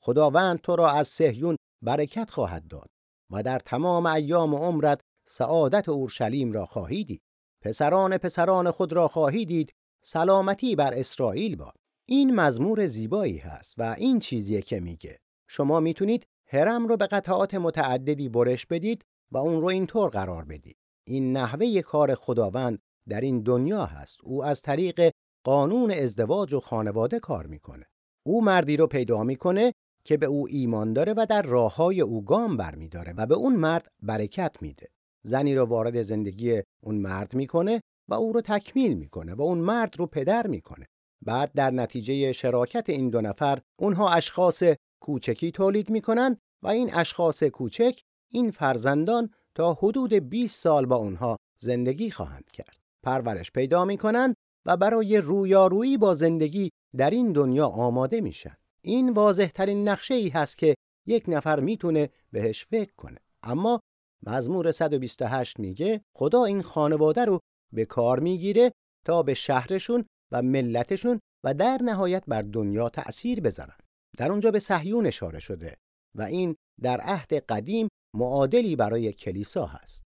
خداوند تو را از سهیون برکت خواهد داد و در تمام ایام عمرت سعادت اورشلیم را خواهی دید. پسران پسران خود را خواهی دید سلامتی بر اسرائیل باد. این مزمور زیبایی هست و این چیزیه که میگه. شما می‌تونید هرم رو به قطعات متعددی برش بدید و اون رو اینطور قرار بدید. این نحوه کار خداوند در این دنیا هست. او از طریق قانون ازدواج و خانواده کار می‌کنه. او مردی رو پیدا می‌کنه که به او ایمان داره و در راه های او گام برمیداره و به اون مرد برکت میده. زنی رو وارد زندگی اون مرد می‌کنه و او رو تکمیل می‌کنه و اون مرد رو پدر می‌کنه بعد در نتیجه شراکت این دو نفر اونها اشخاص کوچکی تولید می‌کنن و این اشخاص کوچک این فرزندان تا حدود 20 سال با اونها زندگی خواهند کرد پرورش پیدا می کنند و برای رویارویی با زندگی در این دنیا آماده میشن. این واضح ترین نقشه ای هست که یک نفر می‌تونه بهش فکر کنه. اما مزمور 128 میگه خدا این خانواده رو به کار می‌گیره تا به شهرشون و ملتشون و در نهایت بر دنیا تأثیر بذارن. در اونجا به صهیون اشاره شده و این در عهد قدیم معادلی برای کلیسا هست.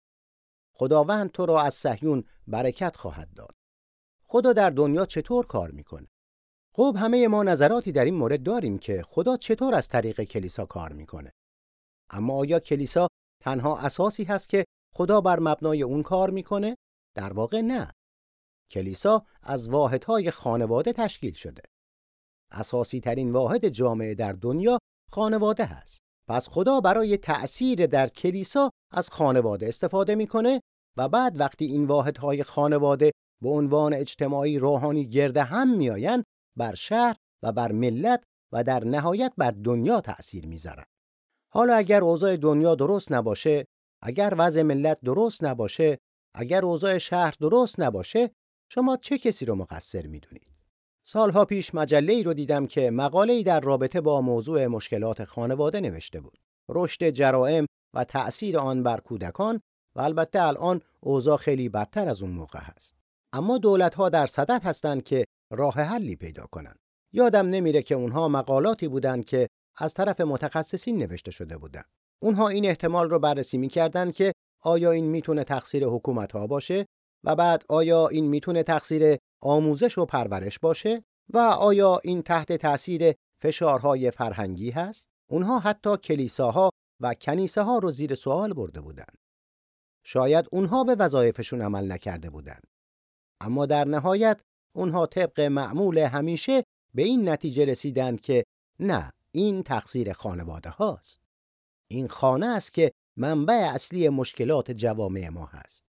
خداوند تو را از صهیون برکت خواهد داد. خدا در دنیا چطور کار می‌کنه؟ خب همه ما نظراتی در این مورد داریم که خدا چطور از طریق کلیسا کار می‌کنه. اما آیا کلیسا تنها اساسی هست که خدا بر مبنای اون کار می‌کنه؟ در واقع نه. کلیسا از واحدهای خانواده تشکیل شده. اساسی ترین واحد جامعه در دنیا خانواده هست. پس خدا برای تأثیر در کلیسا از خانواده استفاده می‌کنه و بعد وقتی این واحدهای خانواده به عنوان اجتماعی روحانی گرد هم میآیند بر شهر و بر ملت و در نهایت بر دنیا تأثیر می‌ذارن. حالا اگر اوضاع دنیا درست نباشه، اگر وضع ملت درست نباشه، اگر اوضاع شهر درست نباشه، شما چه کسی رو مقصر می‌دونید؟ سالها پیش مجله ای رو دیدم که مقاله در رابطه با موضوع مشکلات خانواده نوشته بود. رشد جرائم و تأثیر آن بر کودکان و البته الان اوضاع خیلی بدتر از اون موقع هست. اما دولت ها در صدد هستند که راه حلی پیدا کنند. یادم نمیره که اونها مقالاتی بودند که از طرف متخصصین نوشته شده بودند. اونها این احتمال رو بررسی می‌کردند که آیا این می‌تونه تقصیر حکومت ها باشه و بعد آیا این می‌تونه تقصیر آموزش و پرورش باشه و آیا این تحت تاثیر فشارهای فرهنگی هست؟ اونها حتی کلیساها و کنیسه ها رو زیر سوال برده بودند. شاید اونها به وظایفشون عمل نکرده بودند. اما در نهایت اونها طبق معمول همیشه به این نتیجه رسیدند که نه این تقصیر خانواده هاست. این خانه است که منبع اصلی مشکلات جوامع ما هست.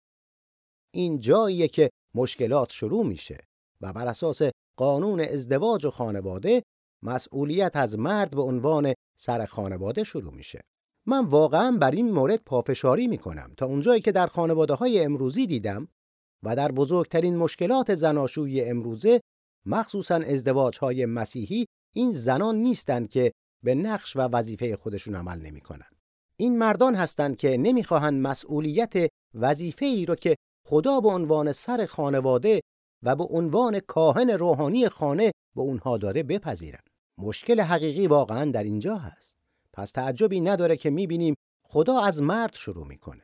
این جاییه که مشکلات شروع میشه و بر اساس قانون ازدواج و خانواده مسئولیت از مرد به عنوان سر خانواده شروع میشه. من واقعا بر این مورد پافشاری می‌کنم تا اونجایی که در خانواده های امروزی دیدم و در بزرگترین مشکلات زناشویی امروزه مخصوصا ازدواج های مسیحی این زنان نیستند که به نقش و وظیفه خودشون عمل نمی‌کنن. این مردان هستند که نمی‌خواهند مسئولیت وظیفه ای رو که خدا به عنوان سر خانواده و به عنوان کاهن روحانی خانه به اونها داره بپذیرن. مشکل حقیقی واقعا در اینجا هست. پس تعجبی نداره که می‌بینیم خدا از مرد شروع می‌کنه.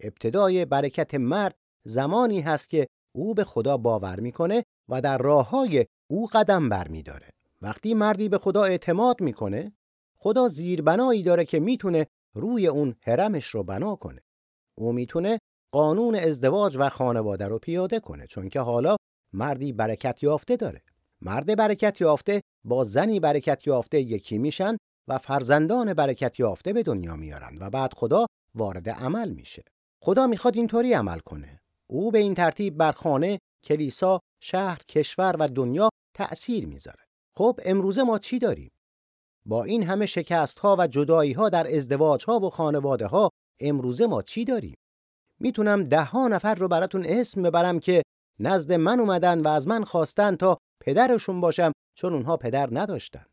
ابتدای برکت مرد زمانی هست که او به خدا باور می‌کنه و در راه های او قدم برمیداره. وقتی مردی به خدا اعتماد می‌کنه، خدا زیربنایی داره که می‌تونه روی اون حرمش رو بنا کنه. او می‌تونه قانون ازدواج و خانواده رو پیاده کنه چون که حالا مردی برکت یافته داره. مرد برکت یافته با زنی برکت یافته یکی میشن و فرزندان برکت یافته به دنیا میارن و بعد خدا وارد عمل میشه. خدا می‌خواد اینطوری عمل کنه. او به این ترتیب بر خانه، کلیسا، شهر، کشور و دنیا تأثیر می‌ذاره. خب امروزه ما چی داریم؟ با این همه شکست ها و جدایی ها در ازدواج ها و خانواده ها امروزه ما چی داریم؟ می‌تونم ده ها نفر رو براتون اسم ببرم که نزد من اومدن و از من خواستن تا پدرشون باشم چون اونها پدر نداشتن.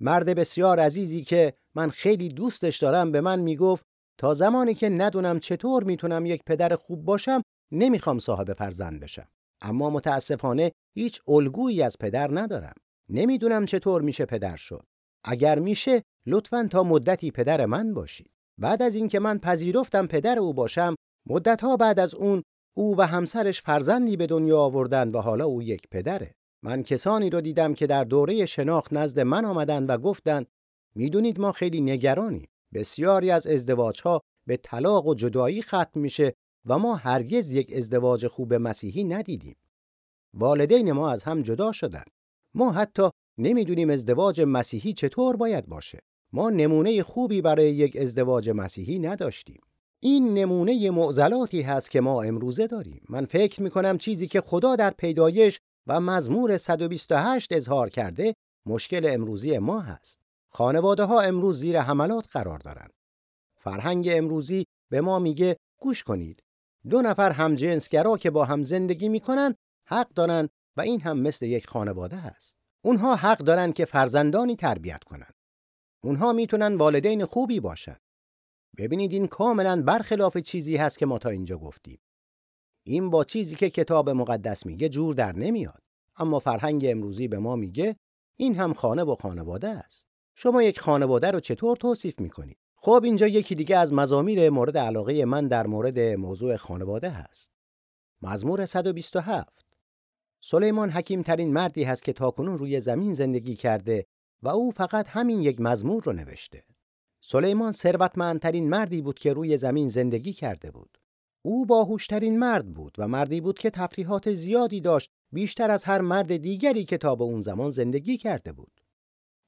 مرد بسیار عزیزی که من خیلی دوستش دارم به من می‌گفت تا زمانی که ندونم چطور می‌تونم یک پدر خوب باشم نمی‌خوام صاحب فرزند بشم. اما متاسفانه هیچ الگویی از پدر ندارم. نمی‌دونم چطور میشه پدر شد. اگر میشه لطفا تا مدتی پدر من باشید. بعد از اینکه من پذیرفتم پدر او باشم مدتها بعد از اون او و همسرش فرزندی به دنیا آوردن و حالا او یک پدره. من کسانی رو دیدم که در دوره شناخت نزد من آمدن و گفتند می‌دونید ما خیلی نگرانیم. بسیاری از ازدواجها به طلاق و جدایی ختم میشه و ما هرگز یک ازدواج خوب مسیحی ندیدیم. والدین ما از هم جدا شدن. ما حتی نمی‌دونیم ازدواج مسیحی چطور باید باشه. ما نمونه خوبی برای یک ازدواج مسیحی نداشتیم. این نمونه معضلاتی هست که ما امروزه داریم. من فکر می‌کنم چیزی که خدا در پیدایش و مزمور 128 اظهار کرده مشکل امروزی ما هست. خانواده ها امروز زیر حملات قرار دارند. فرهنگ امروزی به ما میگه گوش کنید. دو نفر هم جنسگرا که با هم زندگی می‌کنن حق دارن و این هم مثل یک خانواده هست. اونها حق دارن که فرزندانی تربیت کنن. اونها می‌تونن والدین خوبی باشن. ببینید این کاملا برخلاف چیزی هست که ما تا اینجا گفتیم. این با چیزی که کتاب مقدس میگه جور در نمیاد. اما فرهنگ امروزی به ما میگه این هم خانه و خانواده است. شما یک خانواده رو چطور توصیف می‌کنید؟ خب اینجا یکی دیگه از مزامیر مورد علاقه من در مورد موضوع خانواده هست. مزمور 127 سلیمان حکیم ترین مردی هست که تاکنون روی زمین زندگی کرده و او فقط همین یک مزمور رو نوشته. سلیمان ثروتمندترین مردی بود که روی زمین زندگی کرده بود. او باهوشترین مرد بود و مردی بود که تفریحات زیادی داشت بیشتر از هر مرد دیگری که تا به اون زمان زندگی کرده بود.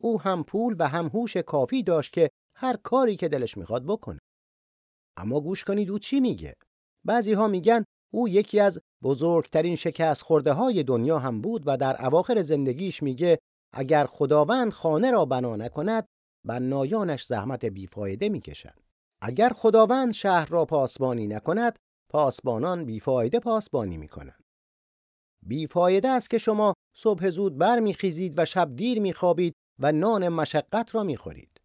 او هم پول و هم هوش کافی داشت که هر کاری که دلش می‌خواد بکنه. اما گوش کنید او چی میگه؟ بعضی ها میگن او یکی از بزرگترین شکست خورده های دنیا هم بود و در اواخر زندگیش میگه اگر خداوند خانه را بنا نکند بنایانش زحمت بیفایده می‌کشند. اگر خداوند شهر را پاسبانی نکند پاسبانان بیفایده پاسبانی می‌کنند. بیفایده است که شما صبح زود برمیخیزید و شب دیر میخوابید و نان مشقت را می‌خورید.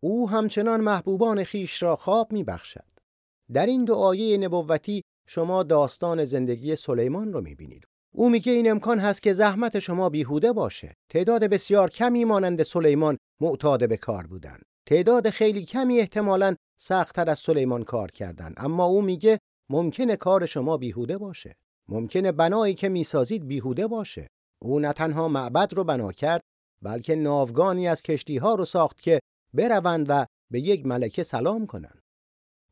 او همچنان محبوبان خیش را خواب میبخشد. در این دو آیه نبوتی شما داستان زندگی سلیمان رو می‌بینید. او میگه این امکان هست که زحمت شما بیهوده باشه. تعداد بسیار کمی مانند سلیمان معتاد به کار بودن. تعداد خیلی کمی احتمالاً سختتر از سلیمان کار کردند. اما او میگه ممکنه کار شما بیهوده باشه. ممکنه بنایی که می‌سازید بیهوده باشه. او نه تنها معبد رو بنا کرد بلکه ناوگانی از کشتی ها رو ساخت که بروند و به یک ملکه سلام کنند.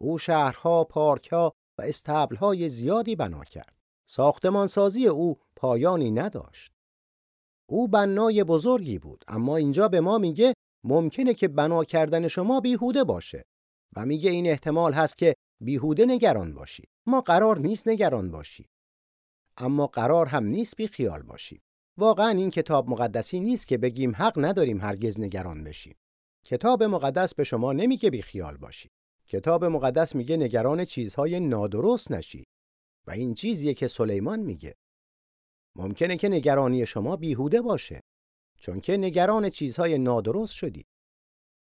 او شهرها، پارکها و استبلهای زیادی بنا کرد. ساختمانسازی او پایانی نداشت. او بنای بزرگی بود اما اینجا به ما میگه ممکنه که بنا کردن شما بیهوده باشه و میگه این احتمال هست که بیهوده نگران باشی. ما قرار نیست نگران باشی. اما قرار هم نیست بی خیال باشیم. واقعا این کتاب مقدسی نیست که بگیم حق نداریم هرگز نگران بشیم. کتاب مقدس به شما نمیگه بی خیال باشی. کتاب مقدس میگه نگران چیزهای نادرست نشی و این چیزیه که سلیمان میگه. ممکنه که نگرانی شما بیهوده باشه چون که نگران چیزهای نادرست شدی.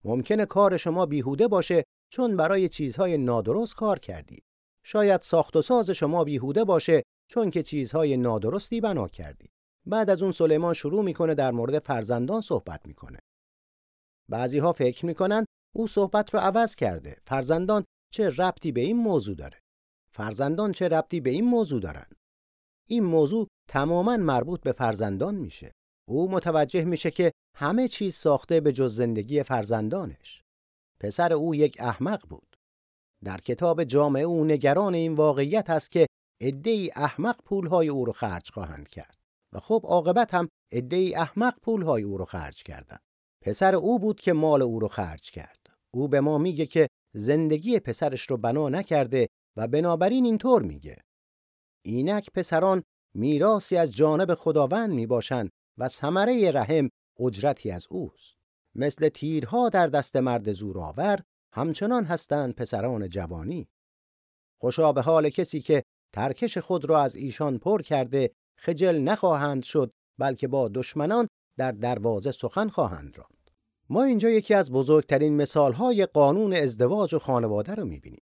ممکنه کار شما بیهوده باشه چون برای چیزهای نادرست کار کردی. شاید ساخت و ساز شما بیهوده باشه چون که چیزهای نادرستی بنا کردی. بعد از اون سلیمان شروع می‌کنه در مورد فرزندان صحبت می‌کنه. بعضی ها فکر می‌کنن او صحبت رو عوض کرده. فرزندان چه ربطی به این موضوع داره؟ فرزندان چه ربطی به این موضوع دارن؟ این موضوع تماما مربوط به فرزندان میشه. او متوجه میشه که همه چیز ساخته به جز زندگی فرزندانش. پسر او یک احمق بود. در کتاب جامعه او نگران این واقعیت است که عده‌ای احمق پولهای او رو خرج خواهند کرد. و خب عاقبت هم عده‌ای احمق پولهای او رو خرج کردند. پسر او بود که مال او رو خرج کرد. او به ما میگه که زندگی پسرش رو بنا نکرده و بنابراین اینطور میگه. اینک پسران میراسی از جانب خداوند می‌باشند و ثمره رحم اجرتی از اوست. مثل تیرها در دست مرد زورآور همچنان هستند پسران جوانی. خوشا به حال کسی که ترکش خود را از ایشان پر کرده خجل نخواهند شد بلکه با دشمنان در دروازه سخن خواهند راند. ما اینجا یکی از بزرگترین مثالهای قانون ازدواج و خانواده رو می‌بینیم.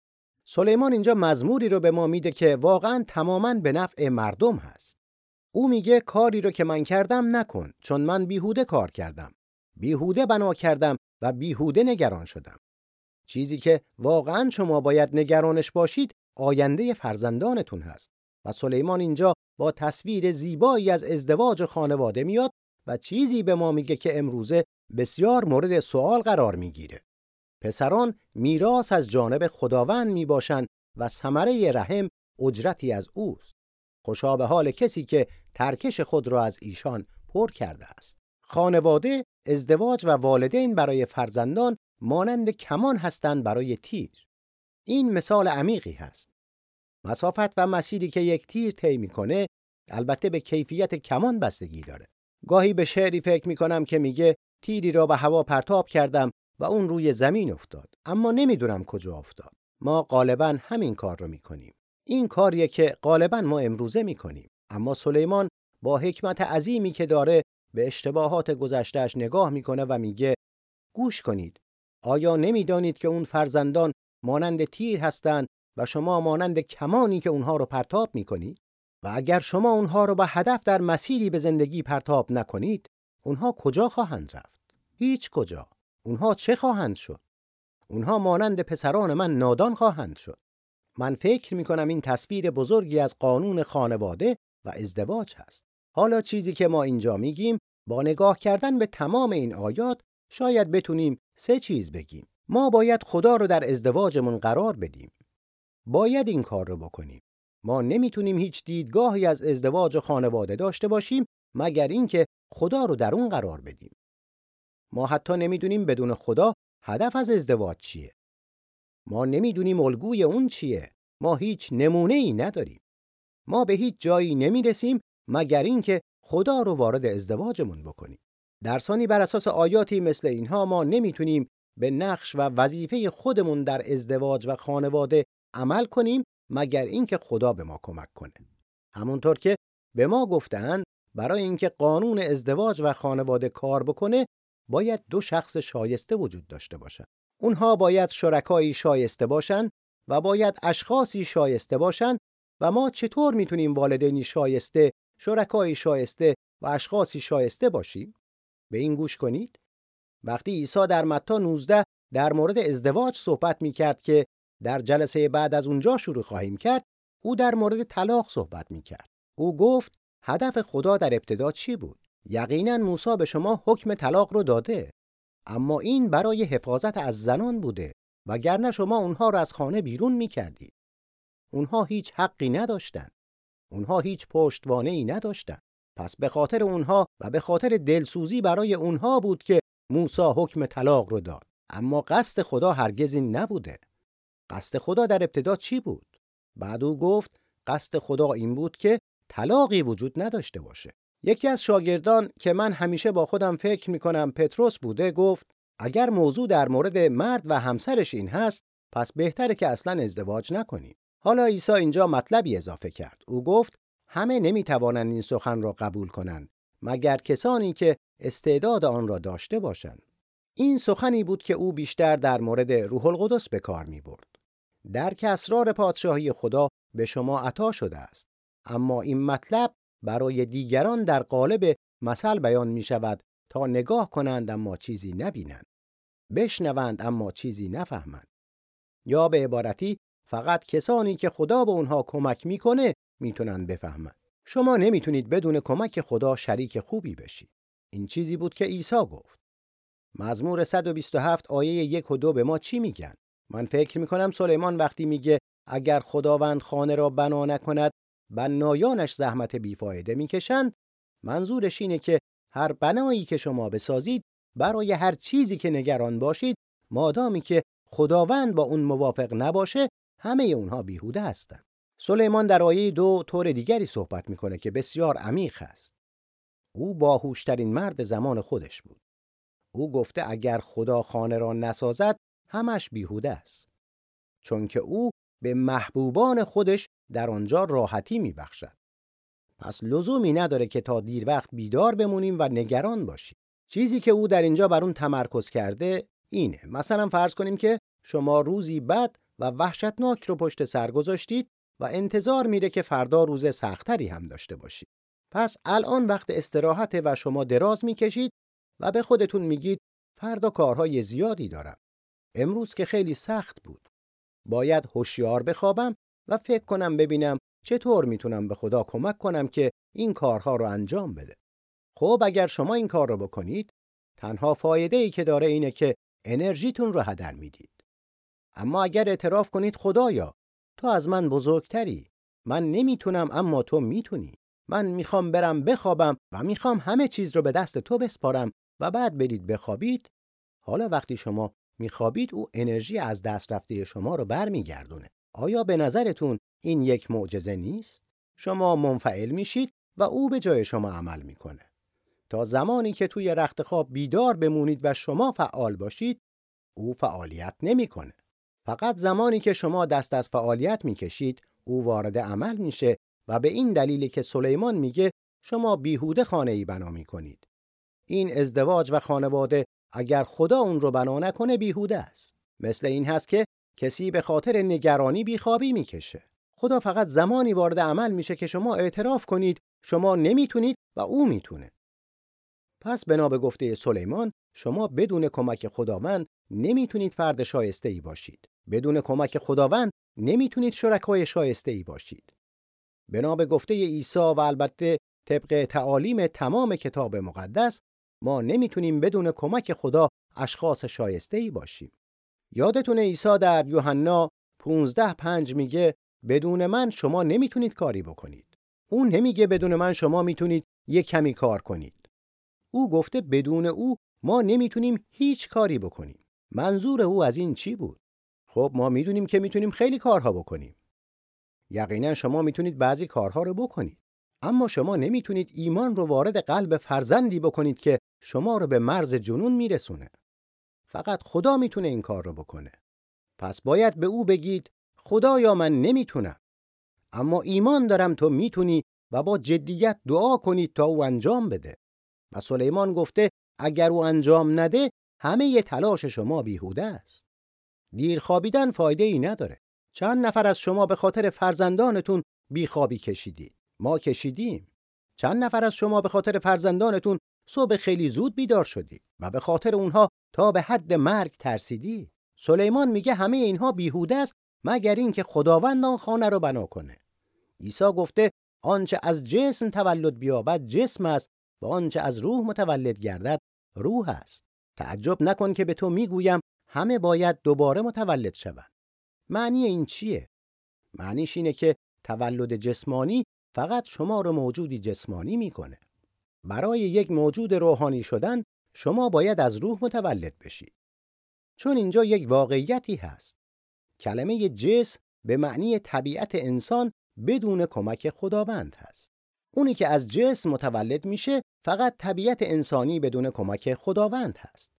سلیمان اینجا مزموری رو به ما میده که واقعا تماما به نفع مردم هست. او میگه کاری رو که من کردم نکن چون من بیهوده کار کردم. بیهوده بنا کردم و بیهوده نگران شدم. چیزی که واقعا شما باید نگرانش باشید آینده فرزندانتون هست. و سلیمان اینجا با تصویر زیبایی از ازدواج خانواده میاد و چیزی به ما میگه که امروزه بسیار مورد سوال قرار می‌گیره. پسران میراث از جانب خداوند می‌باشند و ثمره رحم اجرتی از اوست. خوشا به حال کسی که ترکش خود را از ایشان پر کرده است. خانواده، ازدواج و والدین برای فرزندان مانند کمان هستند برای تیر. این مثال عمیقی هست. مسافت و مسیری که یک تیر طی می‌کنه البته به کیفیت کمان بستگی داره. گاهی به شعری فکر می‌کنم که میگه تیری را به هوا پرتاب کردم و اون روی زمین افتاد اما نمی‌دونم کجا افتاد. ما غالبا همین کار رو می‌کنیم. این کاریه که غالبا ما امروزه می‌کنیم. اما سلیمان با حکمت عظیمی که داره به اشتباهات گذشتهش نگاه می‌کنه و میگه گوش کنید. آیا نمی‌دانید که اون فرزندان مانند تیر هستند و شما مانند کمانی که اونها رو پرتاب می‌کنید و اگر شما اونها رو با هدف در مسیری به زندگی پرتاب نکنید اونها کجا خواهند رفت هیچ کجا اونها چه خواهند شد اونها مانند پسران من نادان خواهند شد. من فکر می کنم این تصویر بزرگی از قانون خانواده و ازدواج هست. حالا چیزی که ما اینجا میگیم با نگاه کردن به تمام این آیات شاید بتونیم سه چیز بگیم. ما باید خدا رو در ازدواجمون قرار بدیم. باید این کار رو بکنیم. ما نمی‌تونیم هیچ دیدگاهی از ازدواج و خانواده داشته باشیم مگر اینکه خدا رو در اون قرار بدیم. ما حتی نمی‌دونیم بدون خدا هدف از ازدواج چیه. ما نمی‌دونیم الگوی اون چیه. ما هیچ نمونه ای نداریم. ما به هیچ جایی نمی‌رسیم مگر اینکه خدا رو وارد ازدواجمون بکنیم. درسانی بر اساس آیاتی مثل اینها ما نمی‌تونیم به نقش و وظیفه خودمون در ازدواج و خانواده عمل کنیم مگر اینکه خدا به ما کمک کنه. همونطور که به ما گفتن برای اینکه قانون ازدواج و خانواده کار بکنه باید دو شخص شایسته وجود داشته باشن. اونها باید شرکایی شایسته باشن و باید اشخاصی شایسته باشن و ما چطور می‌تونیم والدینی شایسته، شرکایی شایسته و اشخاصی شایسته باشیم؟ به این گوش کنید. وقتی عیسی در متا 19 در مورد ازدواج صحبت می کرد که در جلسه بعد از اونجا شروع خواهیم کرد، او در مورد طلاق صحبت می کرد. او گفت هدف خدا در ابتدا چی بود؟ یقینا موسی به شما حکم طلاق رو داده. اما این برای حفاظت از زنان بوده وگرنه شما اونها را از خانه بیرون می کردید. اونها هیچ حقی نداشتند. اونها هیچ پشتوانه ای نداشتند. پس به خاطر اونها و به خاطر دلسوزی برای اونها بود که موسی حکم طلاق رو داد. اما قصد خدا هرگز این نبوده. قصد خدا در ابتدا چی بود؟ بعد او گفت قصد خدا این بود که طلاقی وجود نداشته باشه. یکی از شاگردان که من همیشه با خودم فکر می کنم پتروس بوده گفت اگر موضوع در مورد مرد و همسرش این هست پس بهتره که اصلا ازدواج نکنیم. حالا عیسی اینجا مطلبی اضافه کرد. او گفت همه نمی توانند این سخن را قبول کنند مگر کسانی که استعداد آن را داشته باشند. این سخنی بود که او بیشتر در مورد روح القدس به کار می برد. درک اسرار پادشاهی خدا به شما عطا شده است. اما این مطلب برای دیگران در قالب مثل بیان می شود تا نگاه کنند اما چیزی نبینند. بشنوند اما چیزی نفهمند. یا به عبارتی فقط کسانی که خدا به اونها کمک می‌کنه می‌تونن بفهمند. شما نمی‌تونید بدون کمک خدا شریک خوبی بشید. این چیزی بود که عیسی گفت. مزمور 127 آیه یک و دو به ما چی میگن؟ من فکر می‌کنم سلیمان وقتی میگه اگر خداوند خانه را بنا نکند بنایانش زحمت بیفایده می‌کشند. منظورش اینه که هر بنایی که شما بسازید برای هر چیزی که نگران باشید مادامی که خداوند با اون موافق نباشه همه اونها بیهوده هستند. سلیمان در آیه دو طور دیگری صحبت می‌کنه که بسیار عمیق است. او باهوشترین مرد زمان خودش بود. او گفته اگر خدا خانه را نسازد همش بیهوده است. چون که او به محبوبان خودش در آنجا راحتی میبخشد. پس لزومی نداره که تا دیر وقت بیدار بمونیم و نگران باشیم. چیزی که او در اینجا بر اون تمرکز کرده اینه. مثلا فرض کنیم که شما روزی بد و وحشتناک رو پشت سر گذاشتید و انتظار میره که فردا روز سختری هم داشته باشید. پس الان وقت استراحت و شما دراز می‌کشید و به خودتون میگید فردا کارهای زیادی دارم. امروز که خیلی سخت بود. باید هوشیار بخوابم و فکر کنم ببینم چطور می‌تونم به خدا کمک کنم که این کارها رو انجام بده. خب اگر شما این کار رو بکنید تنها فایده ای که داره اینه که انرژیتون رو هدر می‌دید. اما اگر اعتراف کنید خدایا تو از من بزرگتری من نمی‌تونم اما تو می‌تونی من می‌خوام برم بخوابم و می‌خوام همه چیز رو به دست تو بسپارم و بعد برید بخوابید حالا وقتی شما میخوابید او انرژی از دست رفته شما رو برمیگردونه آیا به نظرتون این یک معجزه نیست؟ شما منفعل میشید و او به جای شما عمل می‌کنه. تا زمانی که توی رخت خواب بیدار بمونید و شما فعال باشید، او فعالیت نمی‌کنه. فقط زمانی که شما دست از فعالیت می‌کشید، او وارد عمل میشه و به این دلیلی که سلیمان میگه شما بیهوده خانه ای بنا می‌کنید. این ازدواج و خانواده اگر خدا اون رو بنا نکنه بیهوده است. مثل این هست که کسی به خاطر نگرانی بیخوابی می‌کشه. خدا فقط زمانی وارد عمل میشه که شما اعتراف کنید شما نمی‌تونید و او می‌تونه. پس بنا به گفته سلیمان شما بدون کمک خداوند نمی‌تونید فرد شایسته ای باشید. بدون کمک خداوند نمی‌تونید شرکای شایسته ای باشید. بنا به گفته عیسی و البته طبق تعالیم تمام کتاب مقدس ما نمی‌تونیم بدون کمک خدا اشخاص شایسته ای باشیم. یادتونه عیسی در یوحنا 15 پنج میگه بدون من شما نمی‌تونید کاری بکنید. اون نمیگه بدون من شما می‌تونید یک کمی کار کنید. او گفته بدون او ما نمی‌تونیم هیچ کاری بکنیم. منظور او از این چی بود؟ خب ما می‌دونیم که می‌تونیم خیلی کارها بکنیم. یقینا شما می‌تونید بعضی کارها رو بکنید. اما شما نمی‌تونید ایمان رو وارد قلب فرزندی بکنید که شما رو به مرز جنون میرسونه. فقط خدا می‌تونه این کار رو بکنه. پس باید به او بگید خدایا من نمی‌تونم. اما ایمان دارم تو می‌تونی و با جدیت دعا کنید تا او انجام بده. و سلیمان گفته اگر او انجام نده همه ی تلاش شما بیهوده است. دیر خوابیدن فایده ای نداره. چند نفر از شما به خاطر فرزندانتون بیخوابی کشیدید؟ ما کشیدیم. چند نفر از شما به خاطر فرزندانتون صبح خیلی زود بیدار شدید و به خاطر اونها تا به حد مرگ ترسیدی؟ سلیمان میگه همه اینها بیهوده است مگر اینکه خداوند آن خانه رو بنا کنه. عیسی گفته آنچه از جسم تولد بیابد جسم است و آنچه از روح متولد گردد روح است. تعجب نکن که به تو می‌گویم همه باید دوباره متولد شوند. معنی این چیه؟ معنیش اینه که تولد جسمانی فقط شما رو موجودی جسمانی می‌کنه. برای یک موجود روحانی شدن شما باید از روح متولد بشید. چون اینجا یک واقعیتی هست. کلمه جسم به معنی طبیعت انسان بدون کمک خداوند هست. اونی که از جسم متولد میشه فقط طبیعت انسانی بدون کمک خداوند هست.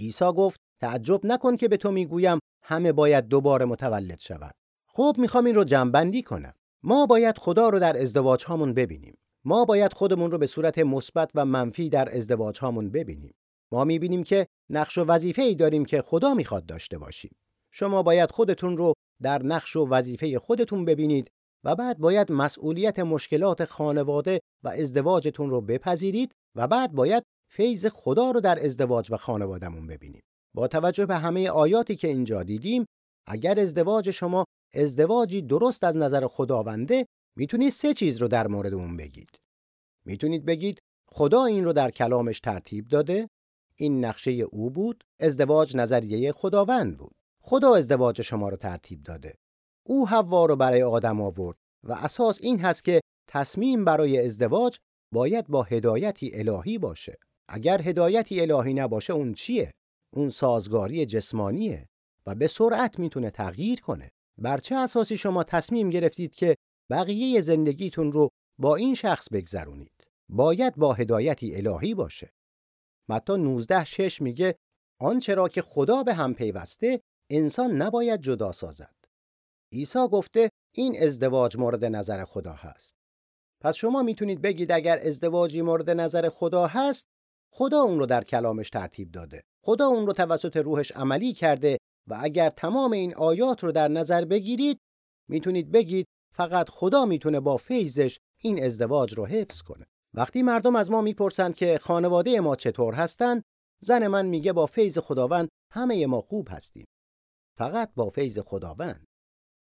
عیسی گفت تعجب نکن که به تو می‌گویم همه باید دوباره متولد شود. خب می‌خوام این رو جنبندی کنم. ما باید خدا رو در ازدواج هامون ببینیم. ما باید خودمون رو به صورت مثبت و منفی در ازدواج هامون ببینیم. ما می‌بینیم که نقش و وظیفه ای داریم که خدا می‌خواد داشته باشیم. شما باید خودتون رو در نقش و وظیفه خودتون ببینید و بعد باید مسئولیت مشکلات خانواده و ازدواجتون رو بپذیرید و بعد باید فیض خدا رو در ازدواج و خانوادهمون ببینید. با توجه به همه آیاتی که اینجا دیدیم اگر ازدواج شما ازدواجی درست از نظر خداونده می‌تونید سه چیز رو در مورد اون بگید. می‌تونید بگید خدا این رو در کلامش ترتیب داده، این نقشه او بود، ازدواج نظریه خداوند بود. خدا ازدواج شما رو ترتیب داده. او حوا رو برای آدم آورد و اساس این هست که تصمیم برای ازدواج باید با هدایتی الهی باشه. اگر هدایتی الهی نباشه اون چیه؟ اون سازگاری جسمانیه و به سرعت می‌تونه تغییر کنه. بر چه اساسی شما تصمیم گرفتید که بقیه زندگیتون رو با این شخص بگذرونید؟ باید با هدایتی الهی باشه. متی 19 شش میگه آنچه را که خدا به هم پیوسته انسان نباید جدا سازد. عیسی گفته این ازدواج مورد نظر خدا هست. پس شما می‌تونید بگید اگر ازدواجی مورد نظر خدا هست خدا اون رو در کلامش ترتیب داده. خدا اون رو توسط روحش عملی کرده و اگر تمام این آیات رو در نظر بگیرید می‌تونید بگید فقط خدا می‌تونه با فیضش این ازدواج رو حفظ کنه. وقتی مردم از ما می‌پرسند که خانواده ما چطور هستند، زن من میگه با فیض خداوند همه ما خوب هستیم. فقط با فیض خداوند.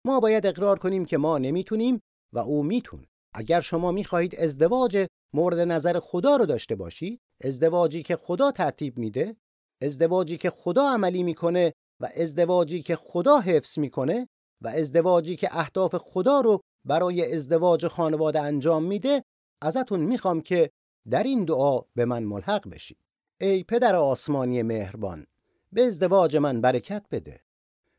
ما باید اقرار کنیم که ما نمی‌تونیم و او می‌تونه. اگر شما می‌خواهید ازدواج مورد نظر خدا رو داشته باشید، ازدواجی که خدا ترتیب میده، ازدواجی که خدا عملی می‌کنه و ازدواجی که خدا حفظ می‌کنه و ازدواجی که اهداف خدا رو برای ازدواج خانواده انجام میده ازتون می‌خوام که در این دعا به من ملحق بشید ای پدر آسمانی مهربان به ازدواج من برکت بده.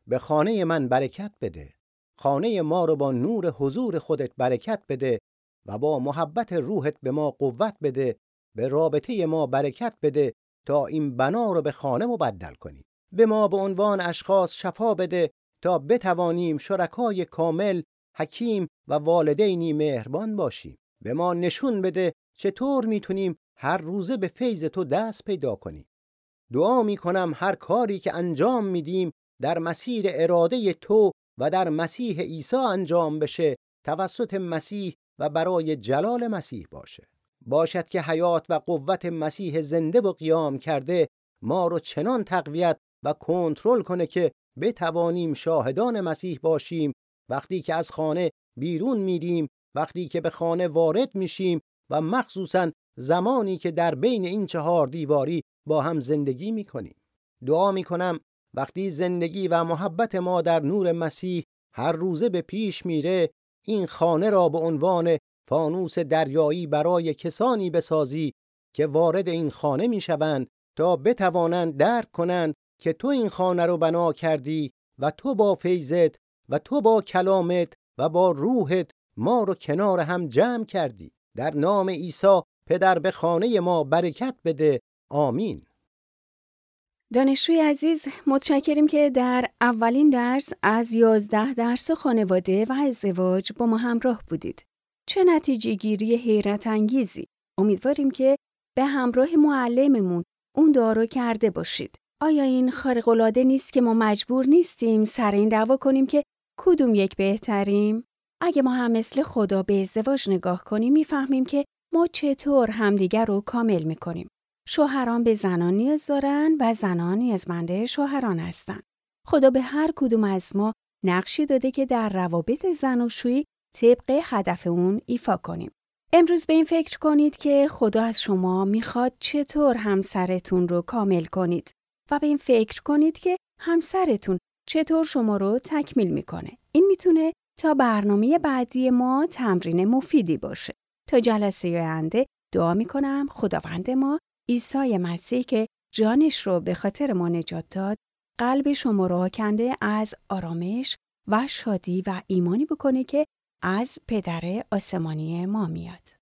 به خانه من برکت بده. خانه ما رو با نور حضور خودت برکت بده و با محبت روحت به ما قوت بده. به رابطه ما برکت بده تا این بنا رو به خانه مبدل کنیم به ما به عنوان اشخاص شفا بده تا بتوانیم شرکای کامل حکیم و والدینی مهربان باشیم. به ما نشون بده چطور می‌تونیم هر روزه به فیض تو دست پیدا کنیم. دعا می‌کنم هر کاری که انجام میدیم در مسیر اراده تو و در مسیح عیسی انجام بشه توسط مسیح و برای جلال مسیح باشه. باشد که حیات و قوت مسیح زنده و قیام کرده ما رو چنان تقویت و کنترل کنه که بتوانیم شاهدان مسیح باشیم. وقتی که از خانه بیرون میریم وقتی که به خانه وارد میشیم و مخصوصا زمانی که در بین این چهار دیواری با هم زندگی می‌کنیم. دعا می‌کنم وقتی زندگی و محبت ما در نور مسیح هر روزه به پیش میره این خانه را به عنوان فانوس دریایی برای کسانی بسازی که وارد این خانه می‌شوند تا بتوانند درک کنند که تو این خانه رو بنا کردی و تو با فیضت و تو با کلامت و با روحت ما رو کنار هم جمع کردی در نام عیسی پدر به خانه ما برکت بده آمین دانشجوی عزیز متشکریم که در اولین درس از یازده درس خانواده و ازدواج با ما همراه بودید. چه نتیجه گیری حیرت انگیزی. امیدواریم که به همراه معلممون اون دارو کرده باشید. آیا این خارق‌العاده نیست که ما مجبور نیستیم سر این دعوا کنیم که کدوم یک بهتریم؟ اگه ما هم مثل خدا به ازدواج نگاه کنیم می‌فهمیم که ما چطور همدیگر رو کامل می‌کنیم. شوهران به زنان نیاز دارن و زنان نیازمنده شوهران هستند. خدا به هر کدوم از ما نقشی داده که در روابط زن و شویی طبق هدف اون ایفا کنیم. امروز به این فکر کنید که خدا از شما می‌خواد چطور همسرتون رو کامل کنید و به این فکر کنید که همسرتون چطور شما رو تکمیل می‌کنه. این می‌تونه تا برنامه بعدی ما تمرین مفیدی باشه. تا جلسه آینده دعا می‌کنم خداوند ما عیسی مسیح که جانش رو به خاطر ما نجات داد قلب شما را کنده از آرامش و شادی و ایمانی بکنه که از پدر آسمانی ما میاد.